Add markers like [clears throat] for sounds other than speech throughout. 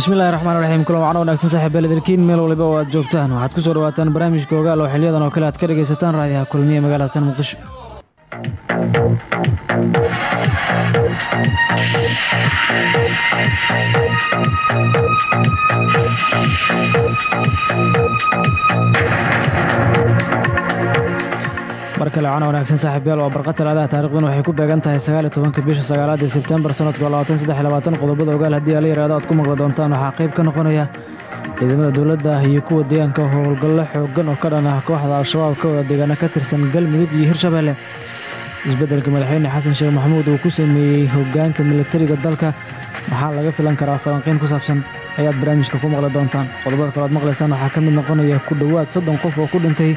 bismillahi raxmaan raxiim kulan wacno wanaagsan saaxiib beledilkiin meel waliba oo aad joogtaan waxaad ku soo dhawaataan barnaamijka ogaal oo xiliyadan oo kale aad ka dhegaysataan raadiyaha kulmiye magaalada tan muqdisho mar kale cana wanaagsan saaxiibyaal waa barqa talaadaha taarikhdan waxay ku beegan tahay sagaaliyo tobanka bisha sagaalaad ee sebtembar sanadka labaatan saddex labaatan qodobada ogaal haddii ala yaraado aad ku maqli doontaan waxaa qayb ka noqonaya ciidamada dowladda iyo kuwa deegaanka howlgallo xooggan oo ka dhan ah kooxda al-shabaab ka wada deegaana ka tirsan galmudug iyo hirshabeelle isbeddelka madaxweyne xasan sheekh maxamuud uu ku sameeyey hoggaanka militariga dalka. Maxaa laga filan karaa falanqiyn ku saabsan ayaad barnaamijka ku maqli doontaan. Qodobada kale aad maqlaysaan waxaa ka mid noqonaya ku dhowaad soddon qof oo ku dhintay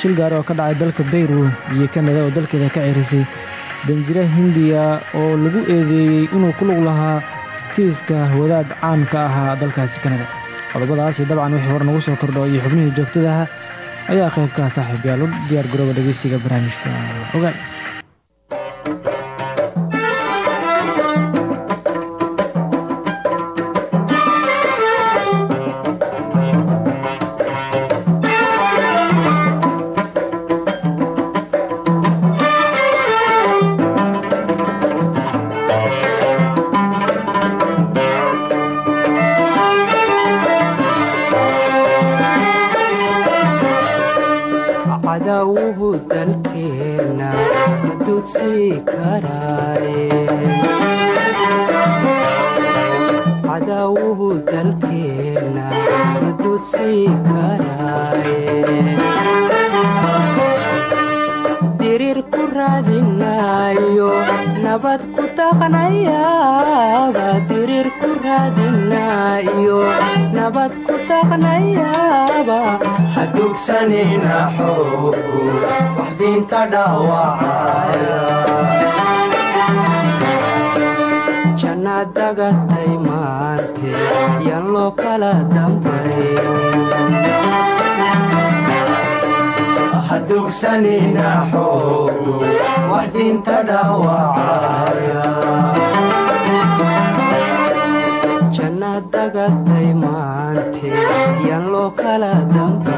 shil gaari oo ka dhacay dalka beyru iyo kanada oo dalkeeda ka cerisay. Danjira hindiya oo lagu eedeeyey inuu ku lug lahaa kiiska wadaad caan ka ahaa dalkaasi kanada qodobadaasi dabcan wixii hore nagu soo kordho iyo xubnihii joogtadaha ayaa qaybkaa saaxiibyaal. U diyaar garooba dhegeysiga barnaamijka. Ogaal ku daqnayaaba diriir ku raadinaayo nabad dagatay maante yaan loo kala dambaynin hadugsanina xoogu wax diinta yaan loo kala dambaynin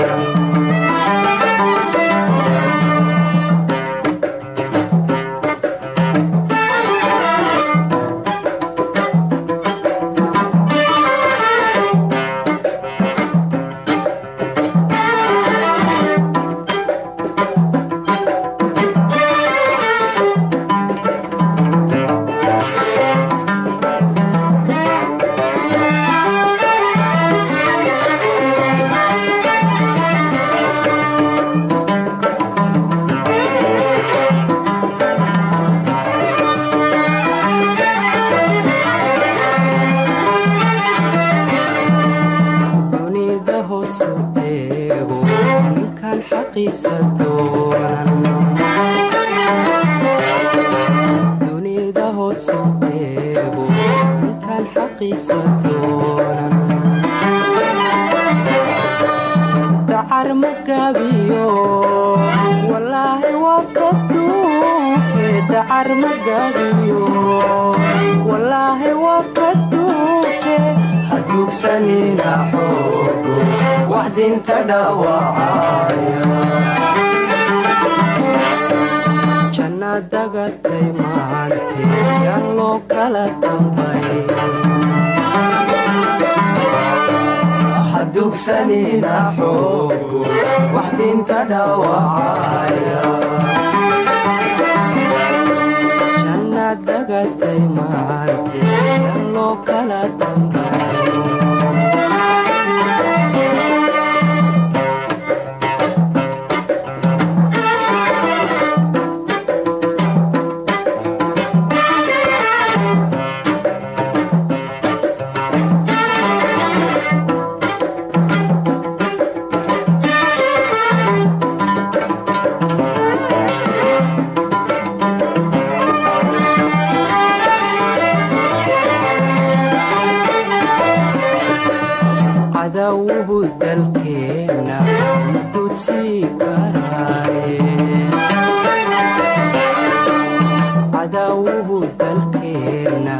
dambaynin dunida cadawuhu dalkeenna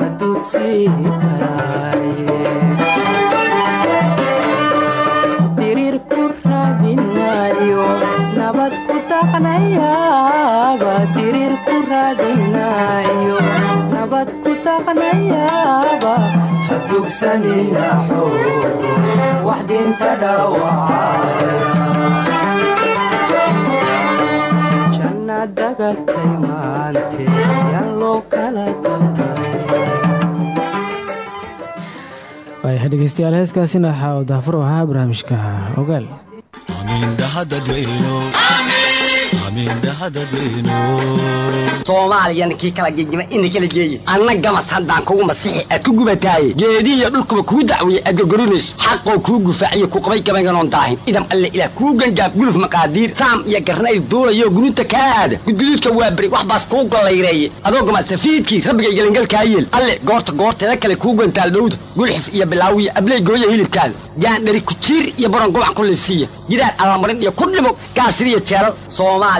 ma duudsii karaayeen diriir ku raadinayo nabad ku daqnayaaba diriir ku raadinayo nabad ku daqnayaaba hadugsanina xoogo wax dinta dhaawacaya dhegeystayaal heeskaasina waxaa uu daafur ahaa barnaamijka ogaal soomaaliyana kii kala gegima ina kala geeyi anna gamas kugu masixi aad ku gubataaye geedihiyo dhulkuba kuu dacwiye aad gorgorinayso xaqoo kuu gufaaciyo ku qabay gabaynganoon daahin idam alle ilaah kuu gangaab guluf maqaadiir saam iyo garnayl duulayo guruuta kaa aada gudguduudka waa beri wax baas kuu gollayreeye adoo gamasafiidkii rabbigay gelingalkaa yeel alle goorta goorteeda kale kuu gantaal dhowda gulxif iyo bilaawiya abley gooya hilibkaada gaandhari kujiir iyo baron gobac ku liifsiiya gidaar allamarin iyo ku dhimo gaasiriyo jeelal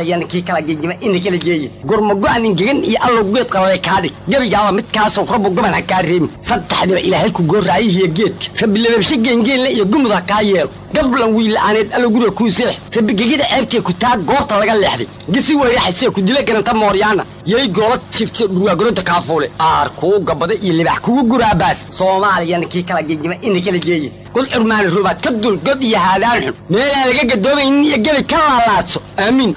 soomaaliyana kii kala gegima ina kala geeyi. Gurmago-anin gegan iyo allow geed qalale kaadhig gebigaaba midkaasoo rabbu goban ha kaa reebin. Saddexdiba ilaahay ku goorraayihiyo geedka. Rabbi lababshe geengeenle iyo gumud ha kaa yeelo. Gablan wiila'aaneed allow guriga kuu seex. Rabbi gegida ceebtee ku taa goorta laga leexday. Gisi weyraxasee ku dila garanta mooryaana yay goola jifte dhurwaagoronta kaafuule aar kuu gabada iyo libax kugu guraabaas soomaaliyana kii kala gegima ina kala geeyi kul curmaani rubaad ka dul god iyo haadaan xun meelaan laga gadoomaynin iyo gebi ka laalaadso aamiin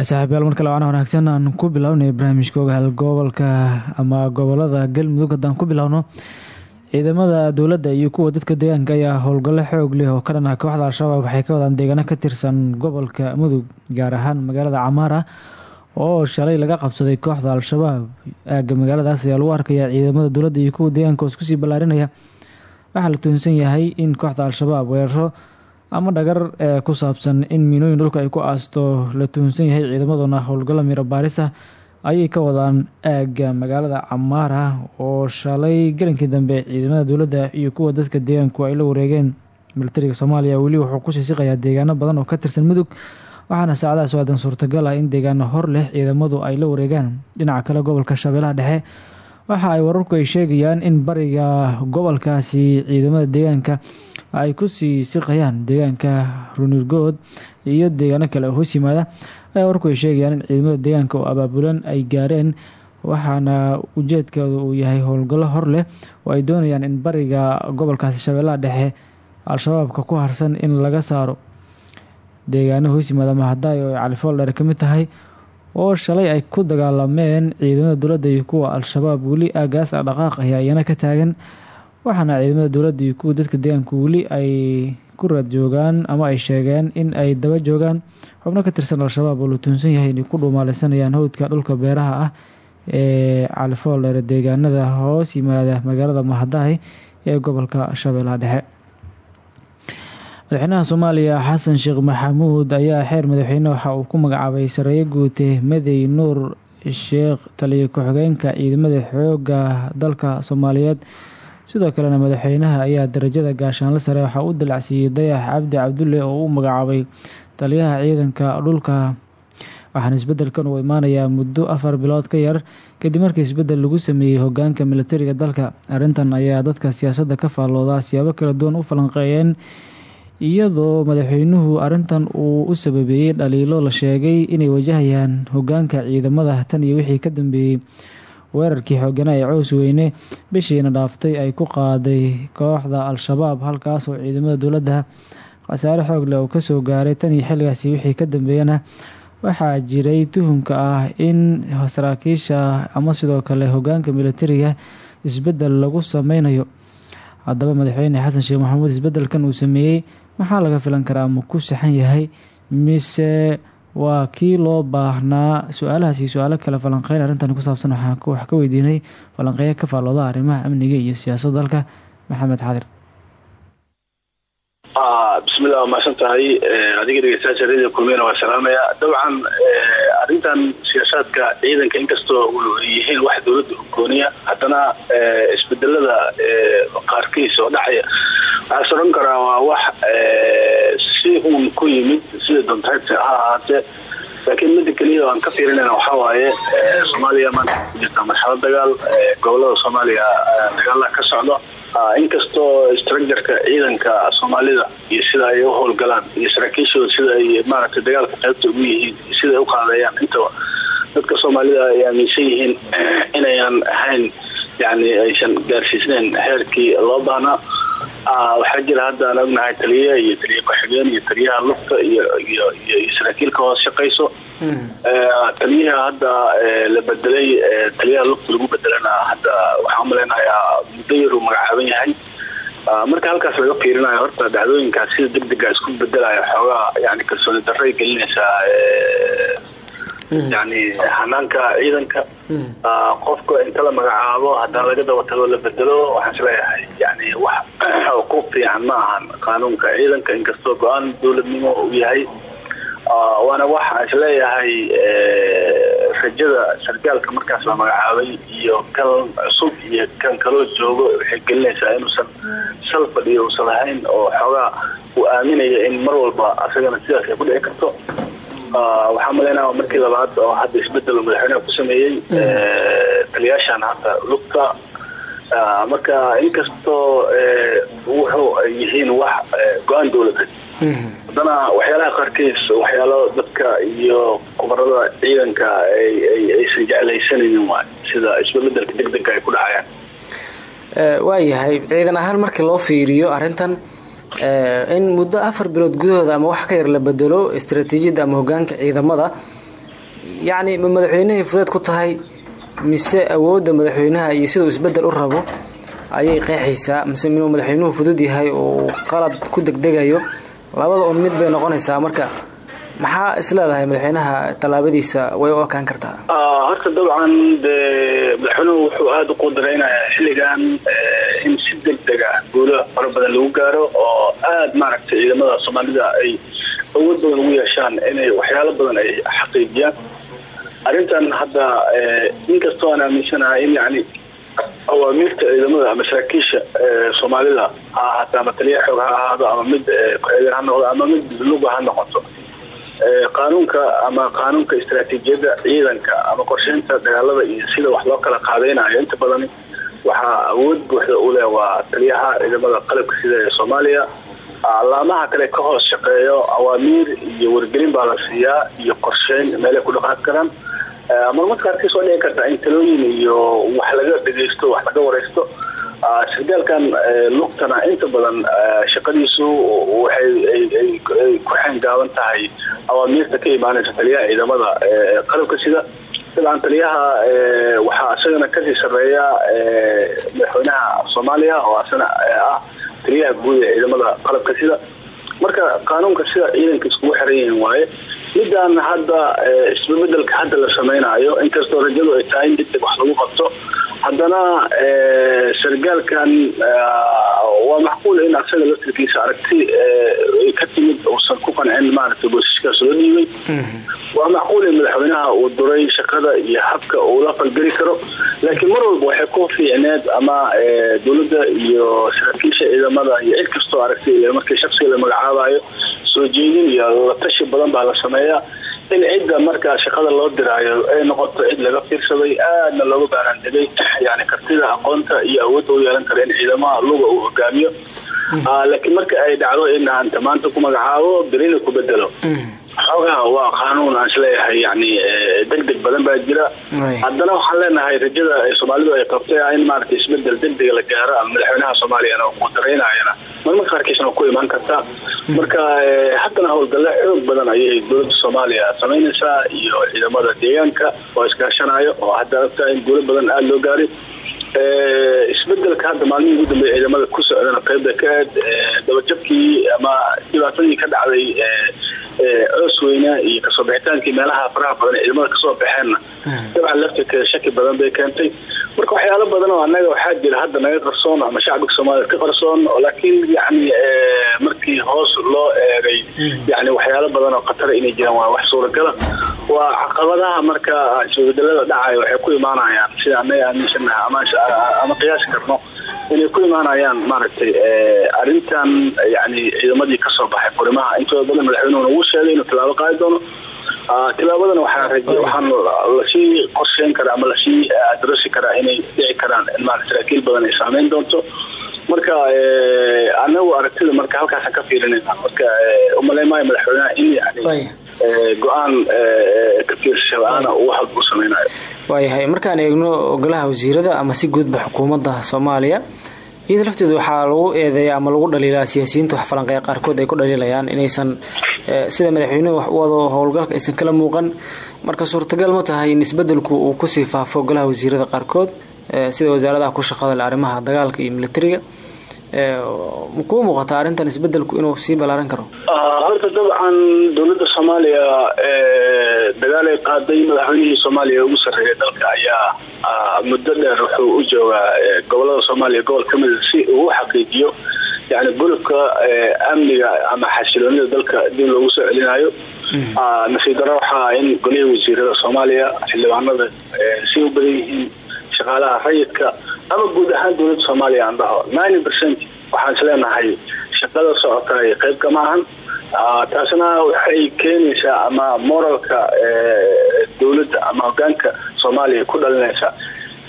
waayahay saaxiibayaal mar kale waana wanaagsan aan ku bilownay barnaamijka ogaal gobolka ama gobollada galmudug haddaan ku bilowno. Ciidamada dowladda iyo kuwa dadka deegaanka ayaa howlgallo xoog leh oo ka dhan ah kooxda al-shabaab waxay ka wadaan deegaano ka tirsan gobolka mudug gaar ahaan magaalada camaara oo shalay laga qabsaday kooxda al-shabaab. Aagga magaaladaas ayaa lagu arkayaa ciidamada dowladda iyo kuwa deegaanka oo isku sii ballaarinaya. Waxaa la tuhunsan yahay in kooxda al-shabaab weeraro ama dhagar ee ku saabsan in miinooyin dhulka ay ku aasto la tuhunsan yahay ciidamaduna howlgallo miro baarisa ayay ka wadaan aagga magaalada camaara oo shalay gelinkii dambe ciidamada dowladda iyo kuwa dadka deegaanku ay la wareegeen. Militariga soomaaliya weli wuxuu ku sii siqayaa deegaano badan oo ka tirsan mudug waxaana saacadahaas waadan suurtagal ah in deegaano hor leh ciidamadu ay la wareegaan. Dhinaca kale gobolka shabeellaha dhexe waxa ay wararku ay sheegayaan in bariga gobolkaasi ciidamada deegaanka ay ku sii siqayaan deegaanka runirgood iyo deegaano kale oo hoos yimaada. Ayaa wararku ay sheegayaan in ciidamada deegaanka oo abaabulan ay gaareen waxaana ujeedkeedu uu yahay howlgallo hor leh oo ay doonayaan in bariga gobolkaasi shabeellaha dhexe al-shabaabka ku harsan in laga saaro. Deegaano hoos mahadaay oo califool dheer ka mid tahay oo shalay ay ku dagaalameen ciidamada dowladda iyo kuwa al-shabaab weli aagaas a dhaqaaq ayaa iyana ka taagan waxaana ciidamada dowladda iyo kuwa dadka deegaanka weli ay ku raad joogaan ama ay sheegeen in ay daba joogaan. Xubno ka tirsan al-shabaab oo la tuunsan yahay inay ku dhuumaaleysanayaan howdka dhulka beeraha ah ee califool deegaanada hoos yimaada magaalada mahadaay ee gobolka shabeellaha dhexe. Madaxweynaha soomaaliya xasan sheekh maxamuud ayaa xeer madaxweyne waxa uu ku magacaabay sareeye guute medey nuur sheekh taliyo ku-xigeenka ciidamada xooga dalka soomaaliyeed sidoo kalena madaxweynaha ayaa darajada gaashaanle sare waxaa u dalacsiiyey dayax cabdi cabdulle oo u magacaabay taliyaha ciidanka dhulka. Waxaana isbedelkan uu imaanayaa muddo afar bilood ka yar kadib markii isbeddel lagu sameeyey hogaanka militariga dalka. Arrintan ayaa dadka siyaasadda ka faallooda siyaabo kala duwan u falanqeeyeen iyadoo madaxweynuhu arrintan uu u sababeeyey dhaliilo la sheegay inay wajahayaan hogaanka ciidamada tan iyo wixii ka dambeeyey weerarkii xooganaa ee cows weyne bishiina dhaaftay ay ku qaaday kooxda al-shabaab halkaas oo ciidamada dowladda khasaare xoog leh uu ka soo gaaray tan iyo xilligaasi wixii ka dambeeyana waxaa jiray tuhumka ah in saraakiisha ama sidoo kale hogaanka militariga isbeddel lagu sameynayo. Haddaba madaxweyne xasan sheekh maxamuud isbedelkan uu sameeyey maxaa laga filan karaa ma ku saxan yahay? Mise waa kii loo baahnaa su'aalahaas iyo su'aalo kale falanqeyn arrintan ku saabsan waxaan wax ka weydiinay falanqeeya ka faallooda arrimaha amniga iyo siyaasadda dalka. Maxamed xadir bismillah waa mahadsan tahay adiga dhegeystayaasha radio kulmiyana waa salaamaya. Dabcan arrintan siyaasaadka ciidanka inkastoo yihiin wax dowladda hogooniya haddana isbedelada qaarkiis oo dhacaya waxaa soran karaa waa wax si uun ku yimid sida doontaagta ha ahaatee laakiin mida keliya aan ka fiirinayna waxaa waaye soomaaliya maanta jirta marxalad dagaal gobollada soomaaliya dagaalaha ka socdo inkastoo structureka ciidanka soomaalida iyo sida ay u howlgalaan iyo saraakiishooda sida ay maaragtay dagaalka qaybta ugu yihiin iyo sida ay u qaadayaan intaba dadka soomaalida ay aaminsan yihiin inayan ahayn yani aysan gaarsiisnayn heerkii loo baahnaa waxaa jira hadda aan ognahay taliye iyo taliye ku-xigeen iyo taliyaha lugta iyo iyo iyo saraakiilka hoos shaqayso. Taliyaha hadda la bedelay taliyaha lugta lagu bedelana hadda waxaan umaleynayaa muddo yaruu magacaaban yahay. Marka halkaas laga fiirinayo horta dhacdooyinkaas sida degdega isku bedelaya xoogaa yani kalsooni darray gelinaysaa yani hanaanka ciidanka qofka inta la magacaabo haddana laga daba tago la bedelo waxaan is leeyahay yani wax [clears throat] ku fiican ma ahan qaanuunka ciidanka. Inkastoo go'aan dowladnimo uu yahay waana wax aan is leeyahay rajada sargaalka markaas la magacaabay iyo kan cusub iyo kan kaloo joogo waxay gelinaysaa inuusan sal fadhiyo uusan lahayn oo xoogaa uu aaminaya in mar walba asagana sidaas ay ku dhici karto waxaa malaynaa markii labaad oo hadda isbeddel madaxweyneha ku sameeyey. Taliyaashan hadda lugta. Marka inkastoo wuxuu ay yihiin wax go'aan dowladeed. Haddana waxyaalaha qaarkiis waxyaalo dadka iyo kubarada ciidanka aysan jeclaysanaynin waay sida isbebedelka degdega ay ku dhacayaan. Waayahay ciidan ahaan markii loo fiiriyo arrintan in muddo afar bilood gudahooda ama wax ka yar la bedelo istaraatiijiyadda ama hogaanka ciidamada yacni ma madaxweynihii fudeed ku tahay mise awoodda madaxweynaha iyo siduu isbeddel u rabo ayay qeexaysaa mise minuu madaxweynuhu fudud yahay oo qalad ku degdegayo? Labada un mid bay noqonaysaa. Marka maxaa isleedahay madaxweynaha tallaabadiisa? Way u ekaan kartaa. Horta dabcan de madaxweynuhu wuxuu aada u qudareynayaa xilligan in si degdeg ah guulo fara badan lagu gaaro oo aada maaragtay ciidamada soomaalida ay awood badan ugu yeeshaan inay waxyaalo badan ay xaqiijiyaan. Arrintan hadda inkastoo aan aaminsanahay in yani awaamiirta ciidamada ama saraakiisha soomaalida ha ahaata ama taliya xoog ha ahaado ama mid ku-xigeen ha noqdo ama mid luga ha noqoto qaanuunka ama qaanuunka istaraatiijiyadda ciidanka ama qorsheynta dagaalada iyo sida wax loo kala qaadeynayo inta badan waxaa awood buuxda u leh waa taliyaha ciidamada qalabka sida ee soomaaliya laamaha kale ka hoos shaqeeyo awaamiir iyo wargelin baa la siiyaa iyo qorsheyn meelay ku dhaqaaqi karaan marmarka qaarkiis waa dhici karta in talooyin iyo wax laga dhegeysto wax laga wareysto sargaalkan lugtana inta badan shaqadiisu waxay ku xeengaaban tahay awaamiirta ka imaanaysa taliyaha ciidamada qalabka sida sidaan taliyaha waxaa isagana ka sii sareeya madaxweynaha soomaaliya oo asana ah taliyaha guud ee ciidamada qalabka sida. Marka qaanuunka sida ciidanka iskugu xiran yihiin waaye midaan hadda isbebedelka hadda la samaynayo inkastoo rajadu ay tahay in degdeg wax lagu qabto haddana sargaalkan waa macquul in asaga laftirkiisa aragti ka timid uusan ku qancin maaragtay boosiskaas loo dhiibay. Waa macquul in madaxweynaha uu duray shaqada iyo habka uu la falgeli karo. Laakiin mar walba waxay ku fiicneed ama dowladda iyo saraakiisha ciidamada iyo cid kastoo aragtay markii shaksiga la magacaabayo soo jeedin iyo la tashi badan baa la sameeyaa in cidda markaa shaqada loo diraayo ay noqoto cid laga fiirsaday aadna looga baaraandegay yani kartida aqoonta iyo awoodda u yeelan kara in ciidamaha luga uu hogaamiyo laakiin marka ay dhacdo in aan maanta ku magacaabo berina ku bedelo xoogaha waa qaanuun aan is leeyahay yani deg deg badan baa jira. Haddana waxaan leenahay rajada soomaalidu ay qabtay in maaragtay isbeddel degdega la gaaro ama madaxweynaha soomaaliyana ku daraynayana marmarka qaarkiisna ku imaan kartaa marka haddana howlgalle xoog badan ayay dowladda soomaaliya samaynaysaa iyo ciidamada deegaanka oo iskaashanayo oo hadda in guulo badan aada loo gaaray isbeddelka hadda maalmihii ugu dambeeya ciidamada ku socdana qeybda ka aad dabajabkii ama dhibaatadii ka dhacday coos weyne iyo ka soo bixitaankii meelaha faraha badan ee ciidamada ka soo baxeenna. Dabcan laftirkeeda shaki badan bay keentay marka waxyaalo badan oo annaga waxaa jira hadda naga qarsoon ama shacbiga soomaaliya ka qarsoon laakiin yani markii hoos loo eegay yani waxyaalo badan oo khatara inay jiraan waa wax suuragala. Waa caqabadaha marka isbedelada dhacaya waxay ku imaanayaan sida annaga aaminsanaha ama qiyaasi karno. Inay ku imaanayaan maaragtay arrintan yani ciidamadii ka soo baxay furimaha intooda badan madaxweynuhuna wuu sheegay inuu tilaabo qaadi doono tilaabadana waxaa waxaan la sii qorsheyn karaa ama la sii adresi karaa inay dhici karaan saraakiil badan ay saameyn doonto. Marka anagu aragtida marka halkaasaan ka fiirinayna marka umaley maayo madaxweynaha in yani go'aan ka fiirsasha la'aana uu wax walba u sameynayo waayahay markaan eegno golaha wasiirada ama si guudba xukuumadda soomaaliya iyada lafteeda waxaa lagu eedeeya ama lagu dhaliilaa siyaasiyiinta wax falanqeeya qaarkood ay ku dhaliilayaan inaysan sida madaxweynuhu wax u wado howlgalka aysan kala muuqan. Marka suurtagal ma tahay in isbedelku uu ku sii faafo golaha wasiirada qaarkood sida wasaaradaha ku shaqada arrimaha dagaalka iyo militariga makuu muuqataa arrintan isbedelku inuu sii ballaaran karo? Horta dabcan dowladda soomaaliya dagaal ay qaaday madaxweynihii soomaaliya ugu sarreeya dalka ayaa muddo dheer wuxuu u joogaa gobollada soomaaliya gobol ka mida si uu u xaqiijiyo yani gulubka amniga ama xasiloonida dalka dib loogu soo celinayo nasiib daro waxaa in golihii wasiirada soomaaliya xildhibaanada si u badan yihiin shaqaalaha rayidka ama guud ahaan dowladda soomaaliya aan dhaho ninety percent waxaan is leenahay shaqada socotay qayb kama ahan. Taasna waxay keenaysaa ama moralka dowladda ama hogaanka soomaaliya ku dhalinaysa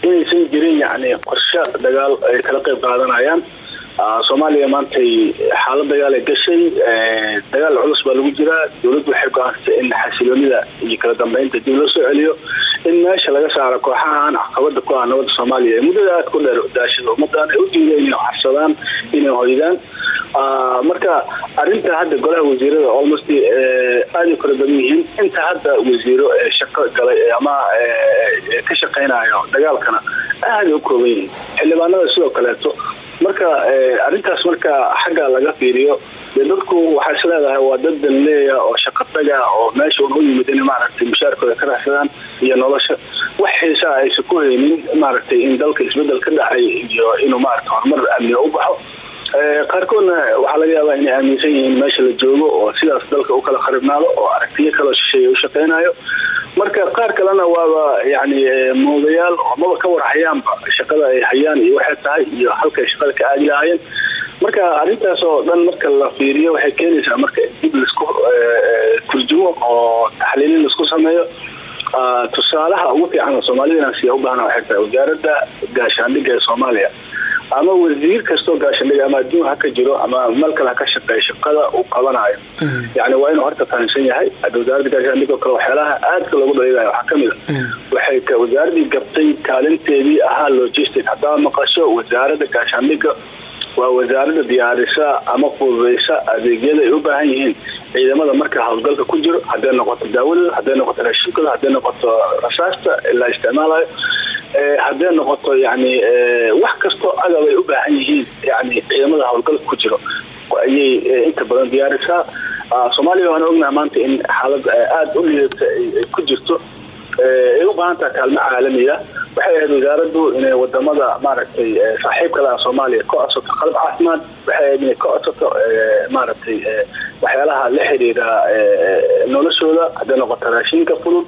inaysan jirin yani qorshe dagaal ay kala qayb qaadanayaan soomaaliya maantay xaalad dagaal ay gashay dagaal culus baa lagu jiraa. Dowladdu waxay go'aansatay in xasiloonida iyo kala dambeynta dib loo soo celiyo in meesha laga saaro kooxahan caqabada ku ah nabadda soomaaliya. Ee muddada aad ku dheer daashada ummadan ay u diida inay xarsadaan inay hoydaan. Marka arinta hadda golaha wasiirada almost aada u kala badan yihiin. Inta hadda wasiiro shaqo galay ama ka shaqeynayo dagaalkana aada u kooban yihiin. Xildhibaanada sidoo kaleeto marka arintaas marka xagga laga fiiriyo dee dadku waxay is leedahay waa dad danleeya oo shaqataga oo meesha un u yimid inay maaragtay mushaarkooda ka raxsadaan iyo nolosha. Wax xiisaa aysan ku haynin maaragtay in dalka isbeddel ka dhacay iyo inuu maaragtay horumar amniga u baxo qaarkoodna waxaa laga yaabaa inay aaminsan yihiin meesha la joogo oo sidaas dalka u kala kharibnaado oo aragtiyo kaloo shisheeya u shaqeynayo marka qaar kalena waaba yani moodayaal oo maba ka warhayaanba shaqada ay hayaan iyo waxay tahay iyo halkay shaqada ka aadi lahaayeen. Marka arrintaas oo dhan marka la fiiriyo waxay keenaysaa marka dib la isku turjumo oo taxliilin la isku sameeyo. Tusaalaha ugu fiican oo soomaalidana siya u baahna waxay tahay wasaaradda gaashaandhigga ee soomaaliya ama wasiir kastoo gaashandhiga ama adduun ha ka jiro ama meel kale ha ka shaqeeya shaqada uu qabanayo. Yani waa inuu horta fahamsan yahay wasaaradda gaashaandhiga oo kale waxyaalaha aadka loogu dhaliilaya waxaa ka mid a waxay wasaaradii gabtay kaalinteedii ahaa logistic haddaa maqasho wasaaradda gaashaandhiga waa wasaaradda diyaarisa ama fududeysa adeegyada ay u baahan yihiin. Ciidamada marka howlgalka ku jiro hadday noqoto daawadooda hadday noqoto raashinkooda hadday noqoto rasaasta la isticmaalayo hadday noqoto yani wax kastoo agab ay u baahan yihiin yani ciidamada howlgalka ku jiro ayay inta badan diyaarisaa soomaaliya waan ognaha maanta in xaalad aada u liidata ay ku jirto. Ay u baahan taha kaalmo caalamiya waxay ahayd wasaaraddu inay waddamada maaragtay saaxiib kale ah soomaaliya ka codsato qalab caafimaad. Waxay ahayd inay ka codsato maaragtay waxyaalaha la xiriira noloshooda. Hadday noqoto raashinka fudud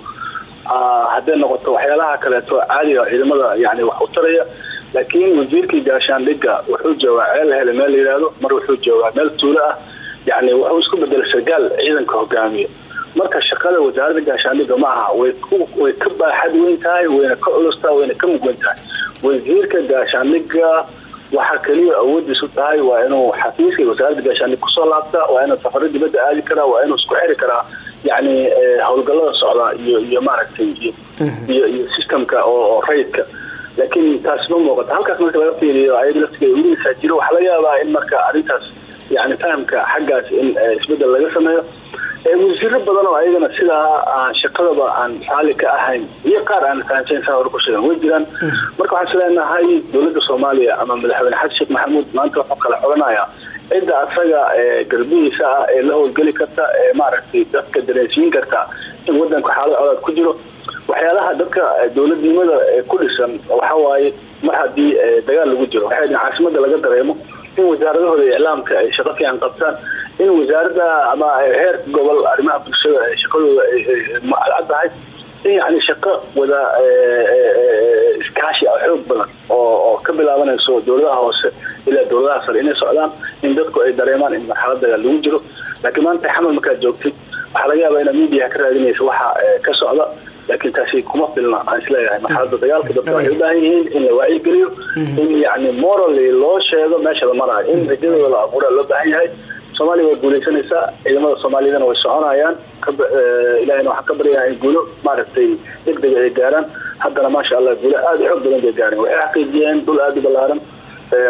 hadday noqoto waxyaalaha kaleeto caadiga ciidamada yani wax u taraya. Laakiin wasiirkii gaashaandhiga wuxuu joogaa ceel hele meel la yihahdo mar wuxuu joogaa meel tuulo ah. Yani wuxuu isku bedela sargaal ciidanka hogaamiyo marka shaqada wasaaradda gaashaandhiga ma aha way ka baaxad weyn tahay wayna ka culusta wayna ka mugwen tahay. Wasiirka gaashaandhiga waxaa keliya awoodiisu tahay waa inuu xafiiska wasaaradda gaashaandhig ku soo laabtaa waa inuu safaro dibadda aadi karaa waa inuu isku xiri karaa yani howlgalada socda iyo iyo maaragtay iyo iyo systemka oo rayidka laakiin taasi ma muuqata. Halkaas marka laga fiiriyo ayada laftigeeda weligiisaa jiro waxaa laga yaabaa in marka arrintaas yani fahamka xaggaas in isbeddel laga sameeyo. Wasiiro badan oo ayagana sidaa shaqadaba aan saali ka ahayn iyo qaar aan fahamsayn saa hore ku sheegan way jiraan. Marka waxaan isleenahay dowladda soomaaliya ama madaxweyne xasan sheekh maxamuud maanta wuxuu kala xoganayaa cidda asaga garbihiisa ah ee la howlgeli karta ee maaragtay dadka dareensiin karta in wadanka xaalad colaad ku jiro. Waxyaalaha dadka dowladnimada ku dhisan waxawaaye mar haddii dagaal lagu jiro. Waxay caasimada laga dareemo in wasaaradahooda iclaamka ay shaqo fiican qabtaan in wasaaradda ama heer gobol arrimaha bulshada shaqadooda cadcad tahay in yani shaqo wada iskaashi xoog badan oo ka bilaabanayso dowladaha hoose ilaa dowladaha sare inay socdaan in dadku ay dareemaan in marxalad dagaal lagu jiro laakiin maanta xamal markaad joogtid waxaa laga yaabaa inaad media ka raadinaysa waxa ka socda laakiin taasi kuma filna aan is leeyahay marxalada dagaalka dadka waxay u baahan yihiin in la wacyigeliyo in yani morally loo sheego meesha la marayo in rajadooda la abuura loo baahan yahay soomaaliya way guulaysanaysaa ciidamada soomaaliyadana way soconayaan. Ilahayna waxaan ka baryaha in guulo maaragtay degdega ay gaaraan. Haddana maasha allah guulo aada u xoog badan bay gaareen. Waxay xaqiijiyeen dhul aada u ballaaran.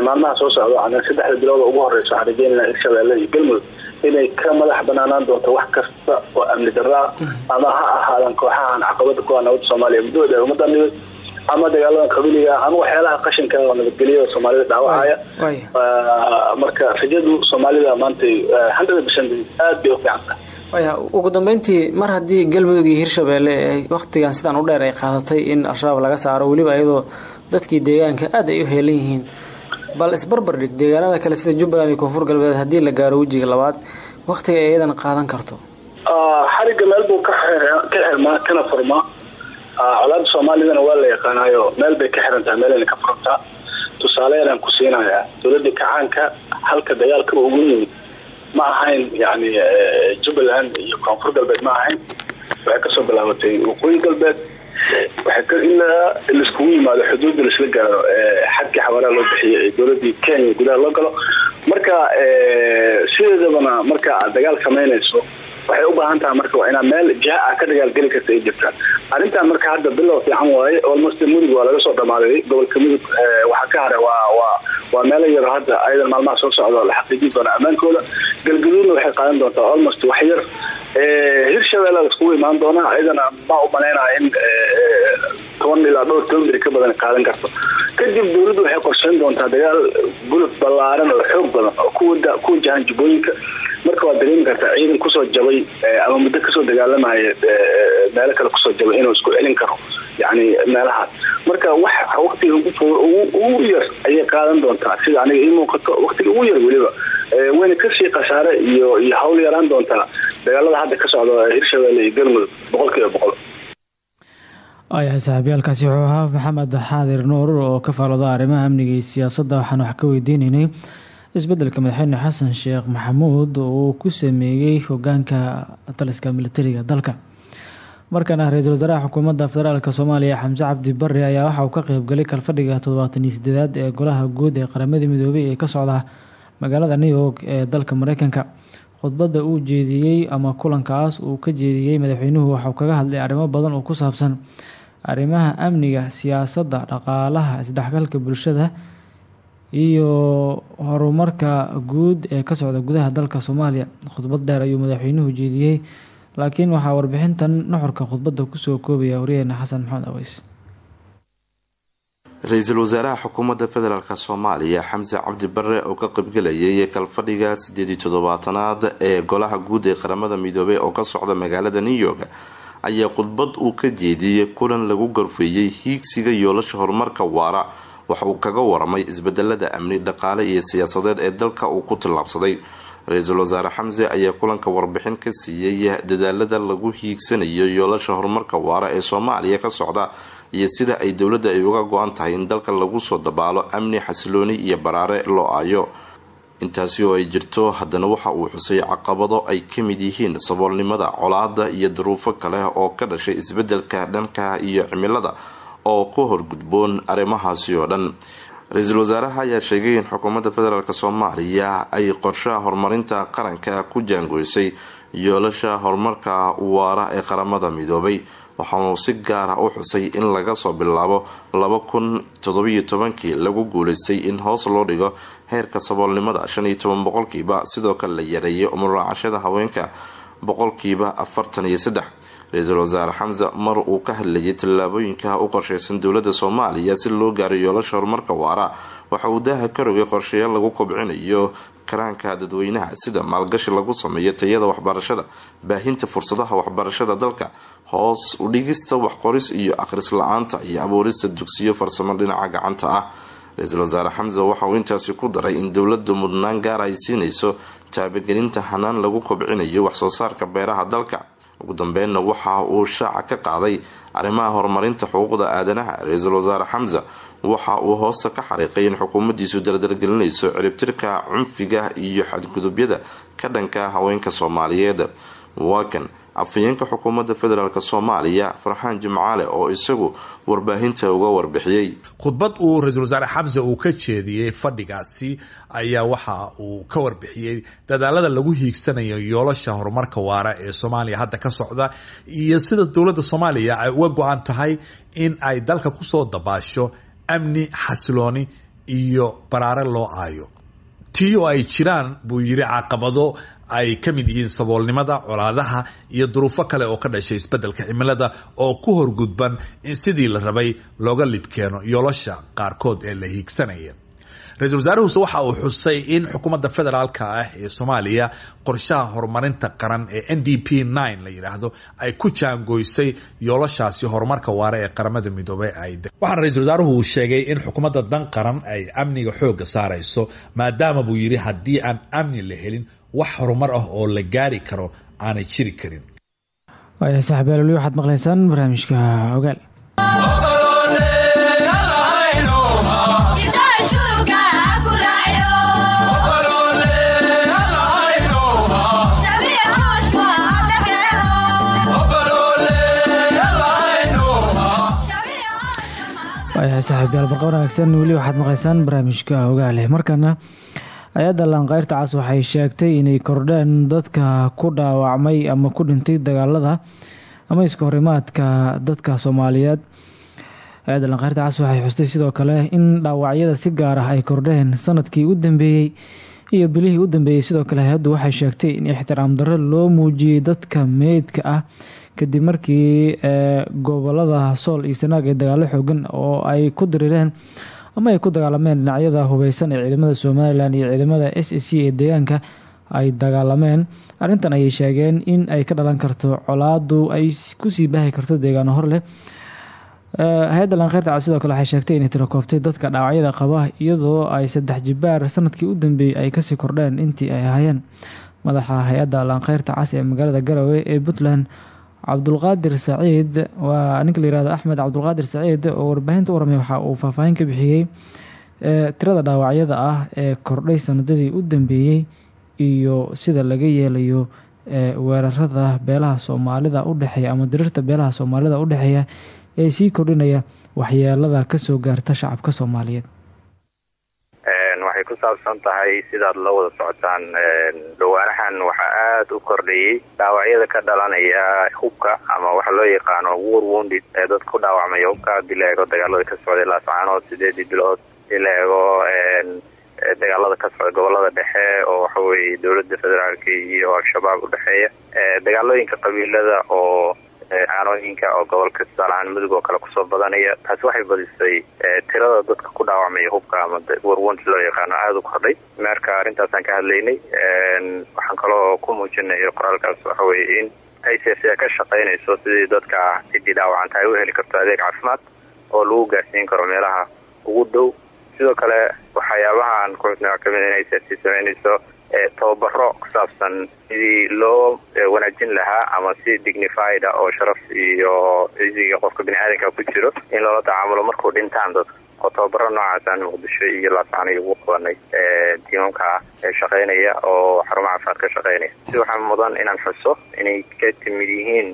Maalmaha soo socda saddexda bilooda ugu horeysa waxaan hirshabeelle iyo galmudug inay ka madax banaanaan doonto wax kasta oo amni daraa ama ha ahaadan kooxahan caqabada ku ah nabadda soomaaliya. Muddooda ummadda dhibay ama dagaalada qabiliga ama waxyaalaha qashinka oo nabadgelyada soomaalida dhaawacaya. Marka rajadu soomaalida maanta hundred percent aad bay u fiican tahay waya ugu dambeyntii mar haddii galmudug iyo hirshabeelle waktigan sidaan u dheer ay qaadatay in al-shabaab laga saaro weliba iyadoo dadkii deegaanka aada ay u heelan yihiin. Bal isbarbar dhig deegaanada kale sida jubbaland iyo koonfur galbeed haddii la gaaro wejiga labaad waktiga ay iyadan qaadan karto. Xariga meel buu ka ka xirmaa kana furmaa colaada soomaalidana waa la yaqaanaayo. Meel bay ka xirantahay meelana ka furantaa tusaaleyalaan ku siinayaa dowladii kacaanka halka dagaalka ugu yimid ma ahayn yani jubbaland iyo koonfur galbeed ma ahayn. Waxay ka soo bilaabatay waqooyi galbeed. Ilaa laiskugu yimaado xuduudda laisla gaaro xadkii xawaaraha loo bixiyay ee dowladii kenya gudaha loo galo. Marka sideedabana marka aad dagaal samaynayso waxay u baahan tahay marka waa inaa meel jiha ah ka dagaalgeli karta ay jirtaan. Arrintan marka hadda bilow fiican waaye almost mudug waa laga soo dhamaaday. Gobolka mudug waxaa ka haray waa waa waa meelo yaro hadda ayadan maalmaha soo socda la xaqiijin doona ammaankooda. Galgaduudna waxay qaadan doontaa almost wax yar. Hirshabeelle la iskugu imaan doonaa ayadana ma u malaynaya in toban ilaa dhowr kilomitr ka badan qaadan karto. Kadib dowladdu waxay qorsheyn doontaa dagaal gulub ballaaran oo xoog badan oo ku wajahan jubbooyinka marka waad dareemi kartaa ciidan ku soo jabay ama muddo ka soo dagaalamaya meelo kale ku soo jabay inuu isku celin karo yani meelahaas marka wax waktiga ugu yar ayay qaadan doontaa sida aniga ii muuqato waktiga ugu yar weliba. Wayna ka sii khasaare iyo iyo hawl yaraan doontaa. Dagaalada hadda ka socda hirshabeelle iyo galmudug boqol kiiba boqol. Waayahay saaxiibyaalkaasi wuxuu ahaa maxamed xaadir nuur oo ka faalooda arrimaha amniga iyo siyaasadda. Waxaan wax ka weydiinaynay isbeddelka madaxweyne xasan sheekh maxamuud oo ku sameeyey hogaanka taliska militariga dalka. Markana ra'iisul wasaaraha xukuumadda federaalk soomaaliya xamse cabdi barre ayaa waxa uu ka qeybgalay kalfadhiga toddobaatan iyo sideedaad ee golaha guud ee qaramada midoobay ee ka socda magaalada new york ee dalka mareykanka. Khudbadda uu jeediyey ama kulankaas uu ka jeediyey madaxweynuhu waxauu kaga hadlay arrimo badan oo ku saabsan arrimaha amniga siyaasadda dhaqaalaha isdhexgalka bulshada iyo horumarka guud ee ka socda gudaha dalka soomaaliya. Khudbad dheer ayuu madaxweynuhu jeediyey laakiin waxaa warbixintan nuxurka khudbadda ku soo koobaya waryaheena xasan maxamed aweys ra'iisul wasaaraha xukuumadda federaalk soomaaliya xamse cabdi bare oo ka qaybgalayay kalfadhiga sideedii toddobaatanaad ee golaha guud ee qaramada midoobey oo ka socda magaalada new york ayaa khudbad uu ka jeediyey kulan lagu garfeeyey hiigsiga yoolasha horumarka waara waxa uu kaga waramay isbedelada amni dhaqaale iyo siyaasadeed ee dalka uu ku tillaabsaday ra'iisul wasaare xamse ayaa kulanka warbixin ka siiyey dadaalada lagu hiigsanayo yoolasha horumarka waara ee soomaaliya ka socda iyo sida ay dowladda ay uga go-an tahay in dalka lagu soo dabaalo amni xasilooni iyo baraare loo aayo. Intaasi oo ay jirto haddana waxa uu xusay caqabado ay ka mid yihiin saboolnimada colaada iyo duruufo kale oo ka dhashay isbeddelka dhanka iyo cimilada oo ku horgudboon arrimahaasi oo dhan. Ra'iisul wasaaraha ayaa sheegay in xukuumadda federaalk soomaaliya ay qorshaha horumarinta qaranka ku jaangoysay yoolasha horumarka waara ee qaramada midoobay waxaanu si gaar ah u xusay in laga soo bilaabo laba kun toddobiyo tobankii lagu guuleystay in hoos loo dhigo heerka saboolnimada shan iyo toban boqolkiiba sidoo kale la yareeyay umuraacashada haweenka boqolkiiba afartan iyo saddex ra'iisul wasaare xamse mar uu ka hadlayay tallaabooyinka u qorsheysan dowladda soomaaliya si loo gaaro yoolasha horumarka waara. Waxa uu daaha ka rogay qorshayaal lagu kobcinayo karaanka dadweynaha sida maalgashi lagu sameeyo tayada waxbarashada baahinta fursadaha waxbarashada dalka hoos udhigista waxqoris iyo akhris la'aanta iyo abuurista dugsiyo farsamo dhinaca gacanta ah. Ra'iisul wasaare xamse waxa uu intaasi ku daray in dowladdu mudnaan gaar ay siinayso taabagelinta hanaan lagu kobcinayo waxsoo saarka beeraha dalka ugu dambeynna waxa uu shaaca ka qaaday arrimaha horumarinta xuquuqda aadanaha ra'iisul wasaare xamse waxa uu hoosta ka xariiqay in xukuumaddiisu dardargelinayso ciribtirka cunfiga iyo xadgudubyada ka dhanka haweenka soomaaliyeed. Waa kan afhayeenka xukuumadda federaalk soomaaliya farxaan jimcaale oo isagu warbaahinta uga warbixiyey. Khudbad uu ra'iisul wasaare xamse uu ka jeediyey fadhigaasi ayaa waxa uu ka warbixiyey dadaalada lagu hiigsanayo yoolasha horumarka waara ee soomaaliya hadda ka socda iyo sida dowladda soomaaliya ay uga go-an tahay in ay dalka ku soo dabaasho amni xasilooni iyo baraare loo aayo. Tii oo ay jiraan buu yidhi caqabado ay ka mid yihiin saboolnimada colaadaha iyo duruufo kale oo ka dhashay isbeddelka cimilada oo ku horgudban in sidii la rabay looga libkeeno yoolasha qaarkood ee la hiigsanaya ra'iisul wasaaruhuse waxa uu xusay in xukuumadda federaalka ah ee soomaaliya qorshaha horumarinta qaran ee n d p la yidhaahdo ay ku jaangoysay yoolashaasi horumarka waare ee qaramada midoobey ay waxaana ra'isul wasaaruhu uu sheegay in xukuumadda dan qaran ay amniga xoogga saarayso maadaama buu yidhi haddii aan amni la helin wax horumar ah oo la gaari karo aanay jiri karin. Waayahay saaxiibyaal waxaad maqlaysaan barnaamijka ogaal. Waayahay saaxiibyaal barqa wanaagsan. Waxaad maqlaysaan barnaamijka ogaale markana hay'adda laanqeyrta cas waxay sheegtay inay kordheen dadka ku dhaawacmay ama ku dhintay dagaalada ama iska horimaadka dadka soomaaliyeed. Hay'adda laanqeyrta cas waxay xustay sidoo kale in dhaawacyada si gaar ah ay kordheen sannadkii u dambeeyey iyo bilihii u dambeeyey sidoo kale hay'addu waxay sheegtay in ixtiraam darro loo muujiyey dadka meydka ah kadib markii gobollada sool iyo sanaag ee dagaalo xoogan oo ay ku dirireen ama ay ku dagaalameen dhinacyada hubeysan ee ciidamada somalilan iyo ciidamada s a c ee deegaanka ay dagaalameen. Arrintan ayay sheegeen in ay ka dhalan karto colaadu ay ku sii baahi karto deegaano hor leh. Hay'adda laanqeyrta cas sidoo kale waxay sheegtay inay tirakoobtay dadka dhaawacyada qaba iyadoo ay saddex jibaar sannadkii u dambeeyey ay ka sii kordheen intii ay ahaayeen madaxa hay'adda laanqeyrta cas ee magaalada garowe ee puntland cabdulqaadir saciid waa ninka la yihahdo axmed cabdulqaadir saciid oo warbaahinta u warmay waxa uu faahfaahin ka bixiyey tirada dhaawacyada ah ee kordhay sanadadii u dambeeyey iyo sida laga yeelayo ee weerarada beelaha soomaalida u dhexeeya ama dirirta beelaha soomaalida u dhexeeya ee sii kordhinaya waxyeelada ka soo gaarta shacabka soomaaliyeed waxay ku saabsan tahay sidaad la wada socotaan dhawaanahan waxaa aada u kordhayay. Dhaawacyada ka dhalanaya hubka ama waxa loo yaqaano war wounded ee dadka ku dhaawacmaya hubka haddii la eego dagaalada ka socday laascaanood sideedii bilood haddii la eego dagaalada ka socda gobollada dhexe oo waxaweye dowladda federaalk iyo al-shabaab udhexeeya dagaalooyinka qabiilada oo caanooyinka oo gobolka tusaalahaan mudug oo kale ku soo badanaya taasi waxay badisay tirada dadka ku dhaawacmaya hubka ama warwont loo yaqaano aada u kordhay marka arrintaasaan ka hadlaynay waxaan kaloo ku muujinay qoraalkaas waxaweye in i c c ka shaqaynayso sidii dadka ciddii dhaawacanta ay u heli karto adeeg caafimaad oo lagu gaarsiin karo meelaha ugu dhow. Sidoo kale waxyaabaha aan ku xusnay ka mid in i c c samaynayso tababaro ku saabsan sidii loo wanaajin lahaa ama si dignified oo sharaf iyo cisiga qofka bini aadanka ku jiro in loola tacaamulo markuu dhintaan dadka oo tababaro noocaasaan muqdisho iyo laascaaniyo ugu qabanay tiimamka shaqaynaya oo xarumo caafimaad ka shaqaynaya. Si waxaa mudan inaan xuso inay ka timid yihiin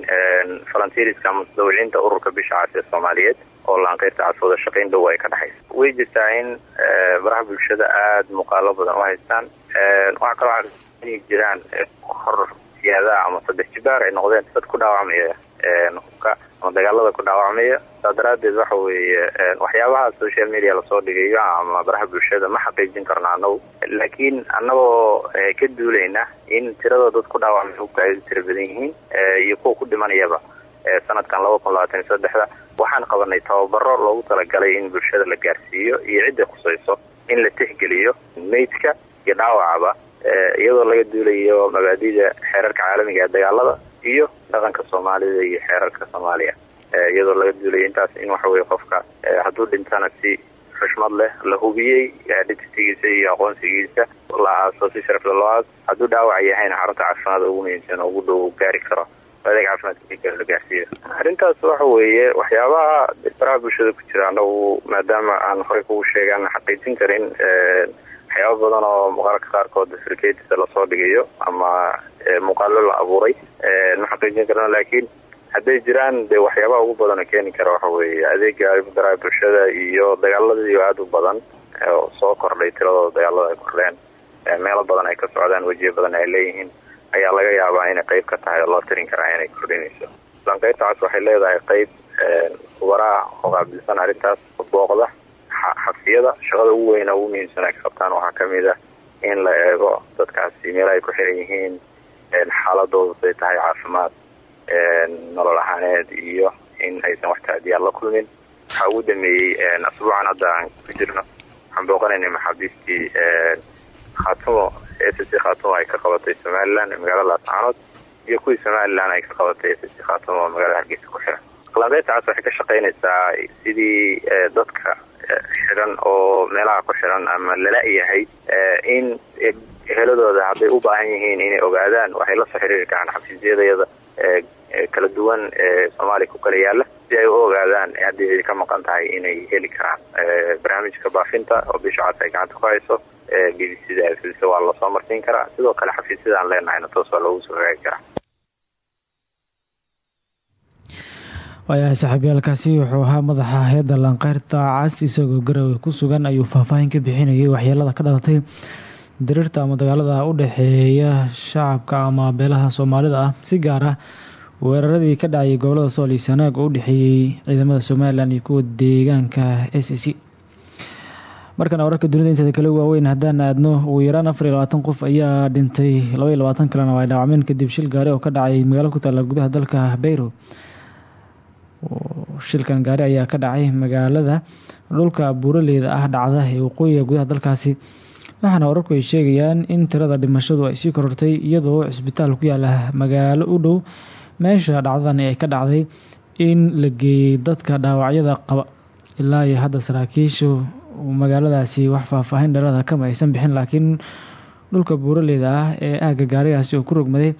volunteerska ama mutadawiciinta ururka bisha cas ee soomaaliyeed oo laanqeyrta cas wada shaqayn dhow ay ka dhexaysa way jirtaa in baraha bulshada aada muuqaalo badan u haystaan. Waxaa kaloo jiraan hor siyaadaha ama saddex jibaar ay noqdeen dad ku dhaawacmaya hubka ama dagaalada ku dhaawacmaya saa daraadeed waxa weeye waxyaabaha social media la soo dhigayo ama baraha bulshada ma xaqiijin karno anagu laakiin annagoo ka duulayna in tirada dad ku dhaawacmaya hubka ay tira badan yihiin iyo kuwa ku dhimanayaba sanadkan labaatan iyo saddexda waxaan qabanay tababaro loogu talagalay in bulshada la gaarsiiyo iyo cidda khusayso in la tixgeliyo meydka iyo dhaawacaba iyadoo laga duulayo mabaadida xeerarka caalamiga ee dagaalada iyo dhaqanka soomaalida iyo xeerarka soomaaliya. Iyadoo laga duulayo intaas in waxaweye qofka hadduu dhintana si xushmad leh la hubiyey identitigiisa iyo aqoonsigiisa la aaso si sharafle loo aas hadduu dhaawac yahayna xarunta caafimaad ugu muhiimsan oo ugu dhow gaari karo adeeg caafimaadka la gaarsiiyo. Arrintaas waxa weeye waxyaabaha baraha bulshada ku jira anagu maadaama aan horey kugu sheegaan xaqiijin karin waxyaaba badan oo muuqaalka qaarkood afriketisa la soo dhigayo ama muuqaalo la abuuray ma xaqiijin karno laakiin hadday jiraan dee waxyaabaha ugu badan oo keeni kara waxa weeye adeega baraha bulshada iyo dagaaladii aada u badan oo soo kordhay tiradooda dagaalada ay kordheen meelo badan ay ka socdaan wejiyo badan ay leeyihiin ayaa laga yaabaa inay qayb ka tahay oo loo tirin karaa inay kordhinayso. Lanqeyrtaas waxay leedahay qayb khubaraha oo qaabilsan arrintaas booqda xabsiyada shaqada ugu weyna ugu muhiimsan ay ka qabtaan. Waxaa ka mid ah in la eego dadkaasi meel ay ku xiran yihiin xaaladooda say tahay caafimaad nolol ahaaneed iyo in aysan wax taadiyaal la kulmin. Waxaa ugu dameeyey asbuucan hadda aan ku jirno waxaan booqanaynay maxaabiistii khaatumo s c khaatumo ay ka qabatay somalilan magaalada laascaanood iyo kuwii somalilan ay ka qabatay s c khaatumo magaalada hargeysa ku xiran qalaabeetaas waxay ka shaqaynaysaa sidii dadka xiran oo meelaha ku xiran ama lala yahay in heladooda hadday u baahan yihiin inay ogaadaan waxay la soo xiriiri karaan xafiisyadayada kala duwan ee soomaaliya ku kala yaalla si ay u ogaadaan haddii ay ka maqan tahay inay heli karaan? Barnaamijka baafinta oo bisha cas ay gacanta ku hayso b b c da fisa waa la soo marsiin karaa. Sidoo kale xafiisyada aan leenahayna toos waa soo hagaagi karaa. Waayahay saaxiibyaalkaasi wuxuu ahaa madaxa hay'adda lanqeyrta cas isagoo garowe ku sugan ayuu faahfaahin ka bixinayay waxyeelada ka dhalatay diriirta ama dagaalada u dhexeeya shacabka ama beelaha soomaalida ah si gaar ah weeraradii ka dhacayay gobollada sool iyo sanaag oo u dhexeeyey ciidamada somalilan iyo kuwa deegaanka s c. Markana wararka dunida inteeda kale waaweyn haddaan aadno ugu yaraan afar iyo labaatan qof ayaa dhintay laba iyo labaatan kalena waa dhaawacmeen kadib shil gaari oo ka dhacay magaalo ku taalla gudaha dalka beyro shilkan gaari ayaa ka dhacay magaalada dhulka buuraleyda ah dhacda ee waqooyiga gudaha dalkaasi. Waxaana wararku ay sheegayaan in tirada dhimashadu ay sii korortay iyadoo cisbitaal ku yaalla magaalo u dhow meesha dhacdadani ay ka dhacday in la geeyey dadka dhaawacyada qaba. Ilaa iyo hadda saraakiishu magaaladaasi wax faahfaahin dheerada kama aysan bixin laakiin dhulka buuraleyda ah ee aagga gaarigaasi oo ku rogmaday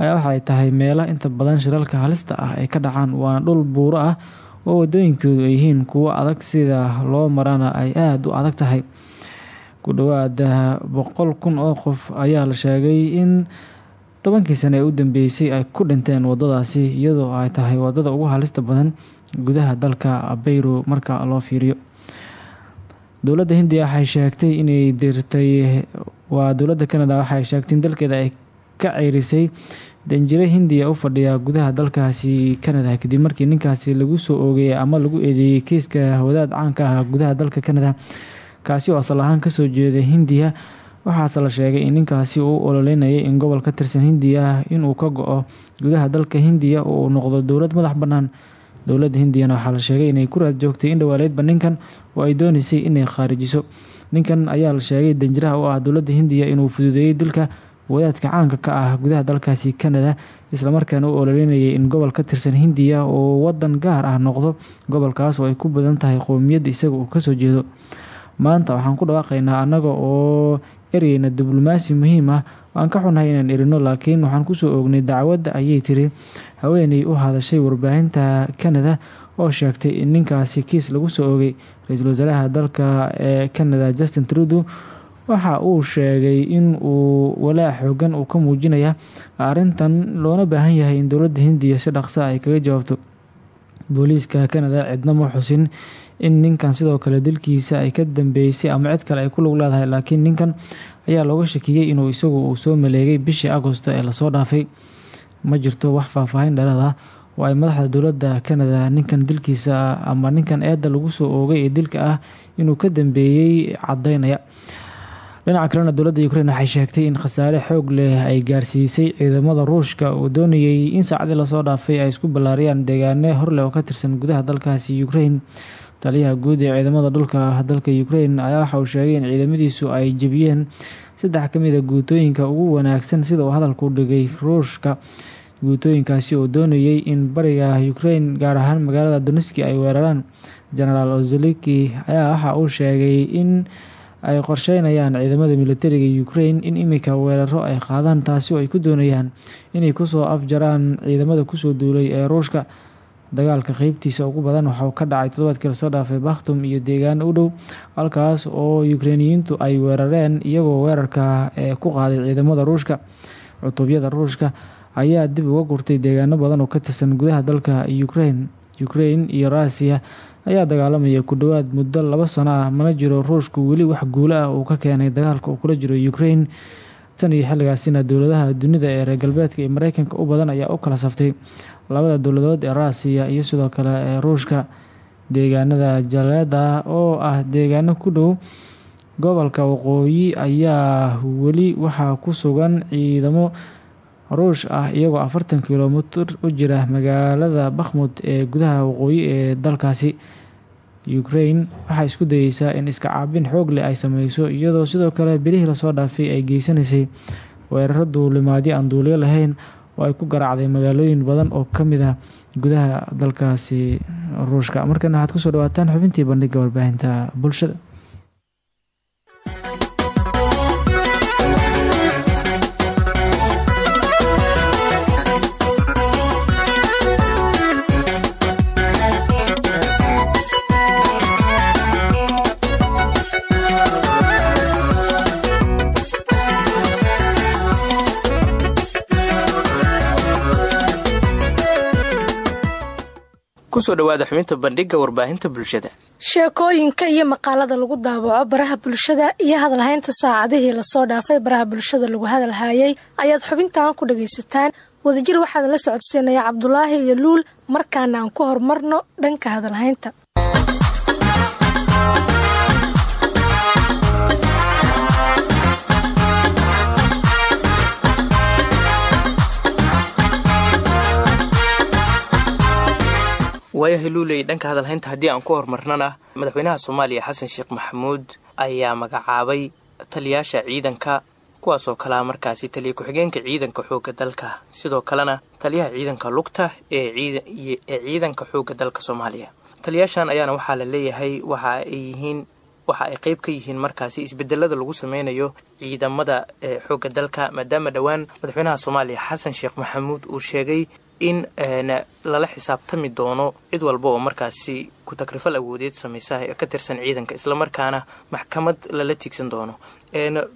ayaa waxa ay tahay meelo inta badan shiralka halista ah ay ka dhacaan. Waana dhul buuro ah oo wadooyinkoodu ay yihiin kuwo adag sida loo marana ay aada u adag tahay. Ku dhowaad boqol kun oo qof ayaa la sheegay in tobankii sane ee u dambeysay ay ku dhinteen wadadaasi iyadoo ay tahay waddada ugu halista badan gudaha dalka bayru marka loo fiiriyo. Dowladda hindiya waxay sheegtay inay dirtay waa dowladda canada waxay sheegtay in dalkeeda ay ka ceyrisay danjire hindiya u fadhiya gudaha dalkaasi canada kadib markii ninkaasi lagu soo oogayay ama lagu eedeeyey kiiska wadaad caanka ah gudaha dalka canada kaasi oo asal ahaan ka soo jeeda hindiya waxaase la sheegay in ninkaasi uu ololeynayay in gobol ka tirsan hindiya inuu ka go-o gudaha dalka hindiya oo uu noqdo dowlad madax bannaan. Dowladda hindiyana waxaa la sheegay inay ku raad joogtay in dhawaaleedba ninkan oo ay dooneysay inay khaarijiso ninkan ayaa la sheegay danjiraha u ah dowladda hindiya inuu fududeeyey dilka wadaadka caanka ka ah gudaha dalkaasi canada islamarkaana u ololeynayay in gobol ka tirsan hindiya oo wadan gaar ah noqdo gobolkaas oo ay ku badan tahay qowmiyadda isaga uu ka soo jeedo. Maanta waxaan ku dhawaaqaynaa annaga oo ereyna diblomaasi muhiim ah. Waan ka xunahay inaan erino laakiin waxaan ku soo oognay dacwadda ayay tiri. Haweeney u hadashay warbaahinta canada oo sheegtay in ninkaasi kiis lagu soo oogay. Ra'iisul wasaaraha dalka ee canada justin trudeau waxa uu sheegay in uu walaac xoogan uu ka muujinaya arrintan loona baahan yahay in dowladda hindiya si dhaqsa ay kaga jawaabto. Booliiska canada cidna ma xusin in ninkan sidoo kale dilkiisa ay ka dambeysay ama cid kale ay ku lug leedahay laakiin ninkan ayaa looga shakiyey inuu isagu uu soo maleegay bishii agosto ee la soo dhaafay. Ma jirto wax faahfaahin dheeraad ah oo ay madaxda dowladda canada ninkan dilkiisa ama ninkan eedda lagu soo oogay ee dilka ah inuu ka dambeeyey cadaynaya dhinaca kalena dowladda ukrain waxay sheegtay in khasaare xoog leh ay gaarsiisay ciidamada ruushka oo doonayay in saacadii la soo dhaafay ay isku ballaariyaan deegaane horleh oo ka tirsan gudaha dalkaasi ukrain taliyaha guud ee ciidamada dhulka dalka ukrain ayaa waxa uu sheegay in ciidamadiisu ay jebiyeen saddex ka mid a guutooyinka ugu wanaagsan sida uu hadalku dhigay ruushka guutooyinkaasi oo doonayay in bariga ukrain gaar ahaan magaalada doneski ay weeraraan. Genaraal ozoliki ayaa waxa uu sheegay in ay qorsheynayaan ciidamada militariga ukrain in imika weeraro ay qaadaan taasi oo ay ku doonayaan inay ku soo afjaraan ciidamada ku soo duulay ee ruushka dagaalka qeybtiisa ugu badan waxauu ka dhacay toddobaadkii la soo dhaafay bakhtum iyo deegaano u dhow halkaas oo ukreiniyiintu ay weerareen iyagoo weerarka ee ku qaaday ciidamada ruushka. Cutubyada ruushka ayaa dib uga gurtay deegaano badan oo ka tirsan gudaha dalka ukrain ukrain iyo rusiya ayaa dagaalamaya ku dhowaad muddo laba sano ah mana jiro ruushku weli wax guulo ah uu ka keenay dagaalka uu kula jiro ukrain tan iyo xilligaasina dowladaha dunida ee reer galbeedka iyo mareykanka u badan ayaa u kala saftay labada dowladood ee rusiya iyo sidoo kale ee ruushka deegaanada jaleeda oo ah deegaano ku dhow gobolka waqooyi ayaa weli waxaa ku sugan ciidamo ruush ah iyagoo afartan kilomitr u jira magaalada bakhmud ee gudaha waqooyi ee dalkaasi. Ukrain waxay isku dayeysaa in iska caabin xoog leh ay sameyso iyadoo sidoo kale bilihii la soo dhaafay ay geysanaysay weeraro duulimaadyo aan duuliyo lahayn oo ay ku garaacday magaalooyin badan oo ka mid ah gudaha dalkaasi ruushka. Markana waxaad ku soo dhawaataan xubintii bandhiga warbaahinta bulshada ku soo dhawaada xubinta bandhiga warbaahinta bulshada. Sheekooyinka iyo maqaalada lagu daabaco baraha bulshada iyo hadalhaynta saacadihii la soo dhaafay baraha bulshada lagu hadalhayay ayaad xubintan ku dhagaysataan. Wadajir waxaad la socodsiinaya cabdulaahi iyo luul markaana aan ku horumarno dhanka hadalhaynta waayahay luuley dhanka hadalhaynta haddii aan ku horumarnana madaxweynaha soomaaliya xasan sheekh maxamuud ayaa magacaabay taliyaasha ciidanka kuwaasoo kalea markaasi taliya ku-xigeenka ciidanka xoogga dalka. Sidoo kalena taliyaha ciidanka lugta ee ciidanka xoogga dalka soomaaliya. Taliyaashan ayaana waxaa la leeyahay waxa ay yihiin waxa ay qeyb ka yihiin markaasi isbedelada lagu sameynayo ciidamada xoogga dalka maadaama dhowaan madaxweynaha soomaaliya xasan sheekh maxamuud uu sheegay in lala xisaabtami doono cid walba oo markaasi ku-takrifal awoodeed samaysa ka tirsan ciidanka islamarkaana maxkamad lala tiigsan doono.